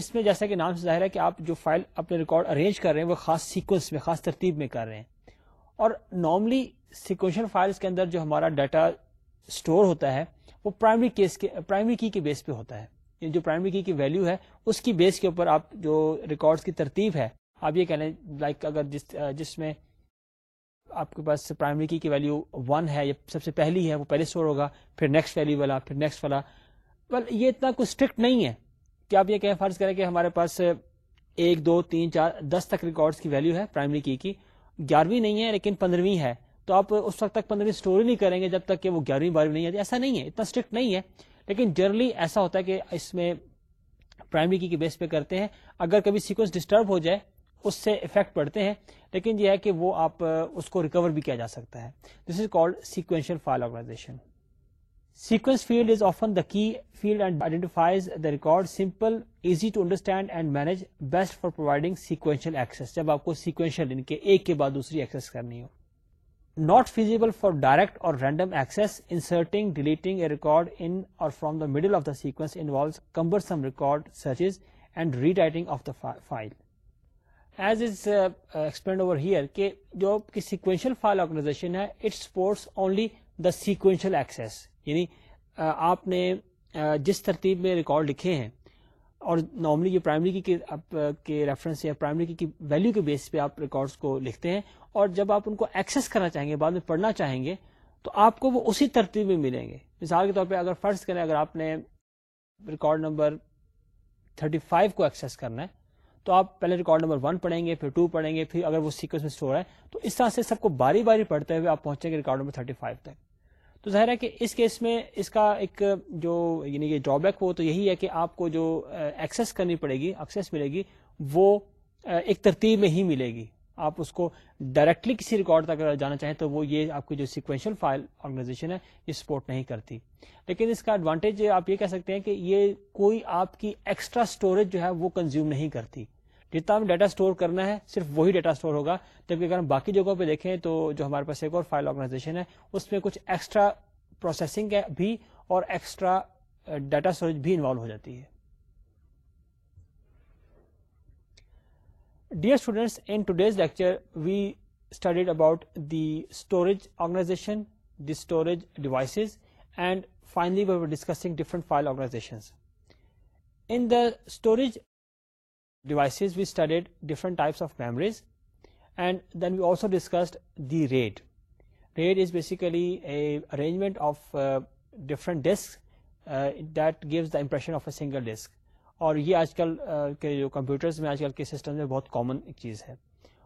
S1: اس میں جیسا کہ نام سے ظاہر ہے کہ آپ جو فائل اپنے ریکارڈ ارینج کر رہے ہیں وہ خاص سیکوینس میں خاص ترتیب میں کر رہے ہیں اور نارملی سیکوینشل فائلس کے اندر جو ہمارا ڈیٹا اسٹور ہوتا ہے وہ پرائمری کیس کے پرائمری کی کے بیس پہ ہوتا ہے جو پرائمری کی کی ویلو ہے اس کی بیس کے اوپر آپ جو ریکارڈ کی ترتیب ہے آپ یہ کہنے لائک اگر جس جس میں آپ کے پاس پرائمری کی کی ویلو ون ہے سب سے پہلی ہے وہ پہلے اسٹور ہوگا پھر نیکسٹ ویلو والا پھر نیکسٹ والا بل یہ اتنا کوئی اسٹرکٹ نہیں ہے کہ آپ یہ کہیں فرض کریں کہ ہمارے پاس ایک دو تین چار دس تک ریکارڈ کی ویلو ہے پرائمری کی کی گیارہویں نہیں ہے لیکن پندرہویں ہے تو آپ اس وقت تک پندرہویں اسٹوری نہیں کریں گے جب تک کہ وہ گیارہویں بارہویں نہیں آتی ایسا نہیں ہے اتنا اسٹرکٹ نہیں ہے لیکن جرلی ایسا ہوتا ہے کہ اس میں پرائمری کی بیس پہ کرتے ہیں اگر کبھی سیکوینس ڈسٹرب ہو جائے اس سے افیکٹ پڑتے ہیں لیکن یہ ہے کہ وہ آپ اس کو ریکور بھی کیا جا سکتا ہے this is called sequential file organization sequence field is often the key field and identifies the record simple easy to understand and manage best for providing sequential access جب آپ کو سیکوینشل ان کے ایک کے بعد دوسری ایکسیس کرنی ہو not feasible for direct or random access inserting deleting a record in or from the middle of the sequence انبر some record searches and rewriting of the file as is explained over here کہ جو سیکوینشل فائل آرگنائزیشن ہے it supports only the sequential access یعنی آپ نے جس ترتیب میں ریکارڈ لکھے ہیں اور نارملی یہ پرائمری کی کے ریفرنس یا پرائمری کی ویلیو کے بیس پہ آپ ریکارڈس کو لکھتے ہیں اور جب آپ ان کو ایکسیس کرنا چاہیں گے بعد میں پڑھنا چاہیں گے تو آپ کو وہ اسی ترتیب میں ملیں گے مثال کے طور پہ اگر فرض کریں اگر آپ نے ریکارڈ نمبر 35 کو ایکسیس کرنا ہے تو آپ پہلے ریکارڈ نمبر 1 پڑھیں گے پھر 2 پڑھیں گے پھر اگر وہ سیکوینس میں ہے تو اس طرح سے سب کو باری باری پڑھتے ہوئے آپ پہنچیں گے ریکارڈ نمبر 35 تک تو ظاہر ہے کہ اس کیس میں اس کا ایک جو یعنی یہ ڈرا بیک ہو تو یہی ہے کہ آپ کو جو ایکسیس کرنی پڑے گی ایکسیس ملے گی وہ ایک ترتیب میں ہی ملے گی آپ اس کو ڈائریکٹلی کسی ریکارڈ تک جانا چاہیں تو وہ یہ آپ کی جو سیکوینشل فائل آرگنائزیشن ہے یہ سپورٹ نہیں کرتی لیکن اس کا ایڈوانٹیج آپ یہ کہہ سکتے ہیں کہ یہ کوئی آپ کی ایکسٹرا اسٹوریج جو ہے وہ کنزیوم نہیں کرتی جتنا ہم ڈیٹا اسٹور کرنا ہے صرف وہی ڈیٹا اسٹور ہوگا جبکہ اگر ہم باقی جگہوں پہ دیکھیں تو جو ہمارے پاس ایک اور فائل آرگنائزیشن ہے اس میں کچھ ایکسٹرا پروسیسنگ بھی اور ایکسٹرا ڈیٹا اسٹوریج بھی انوالو ہو جاتی ہے dear students in today's lecture we studied about the storage organization the storage devices and finally we discussing different file in the storage devices we studied different of memories and then we also discussed different disks is uh, that arrangement of different gives the impression disk اور یہ آج کل کے جو کمپیوٹرز میں آج کل کے سسٹم میں بہت کامن ایک چیز ہے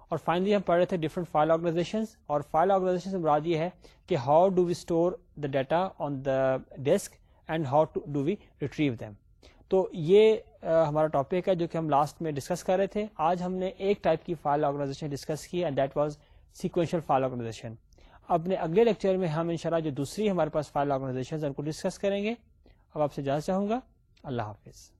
S1: اور فائنلی ہم پڑھ رہے تھے ڈفرنٹ فائل آرگنائزیشنز اور فائل آرگنائزیشن سے مراد یہ ہے کہ how do we store the data on the disk and how do we retrieve them تو یہ ہمارا ٹاپک ہے جو کہ ہم لاسٹ میں ڈسکس کر رہے تھے آج ہم نے ایک ٹائپ کی فائل آرگنائزیشن ڈسکس کی and that was sequential file organization اپنے اگلے لیکچر میں ہم انشاءاللہ جو دوسری ہمارے پاس فائل آرگنائزیشن ان کو ڈسکس کریں گے اب آپ سے جانا چاہوں گا اللہ حافظ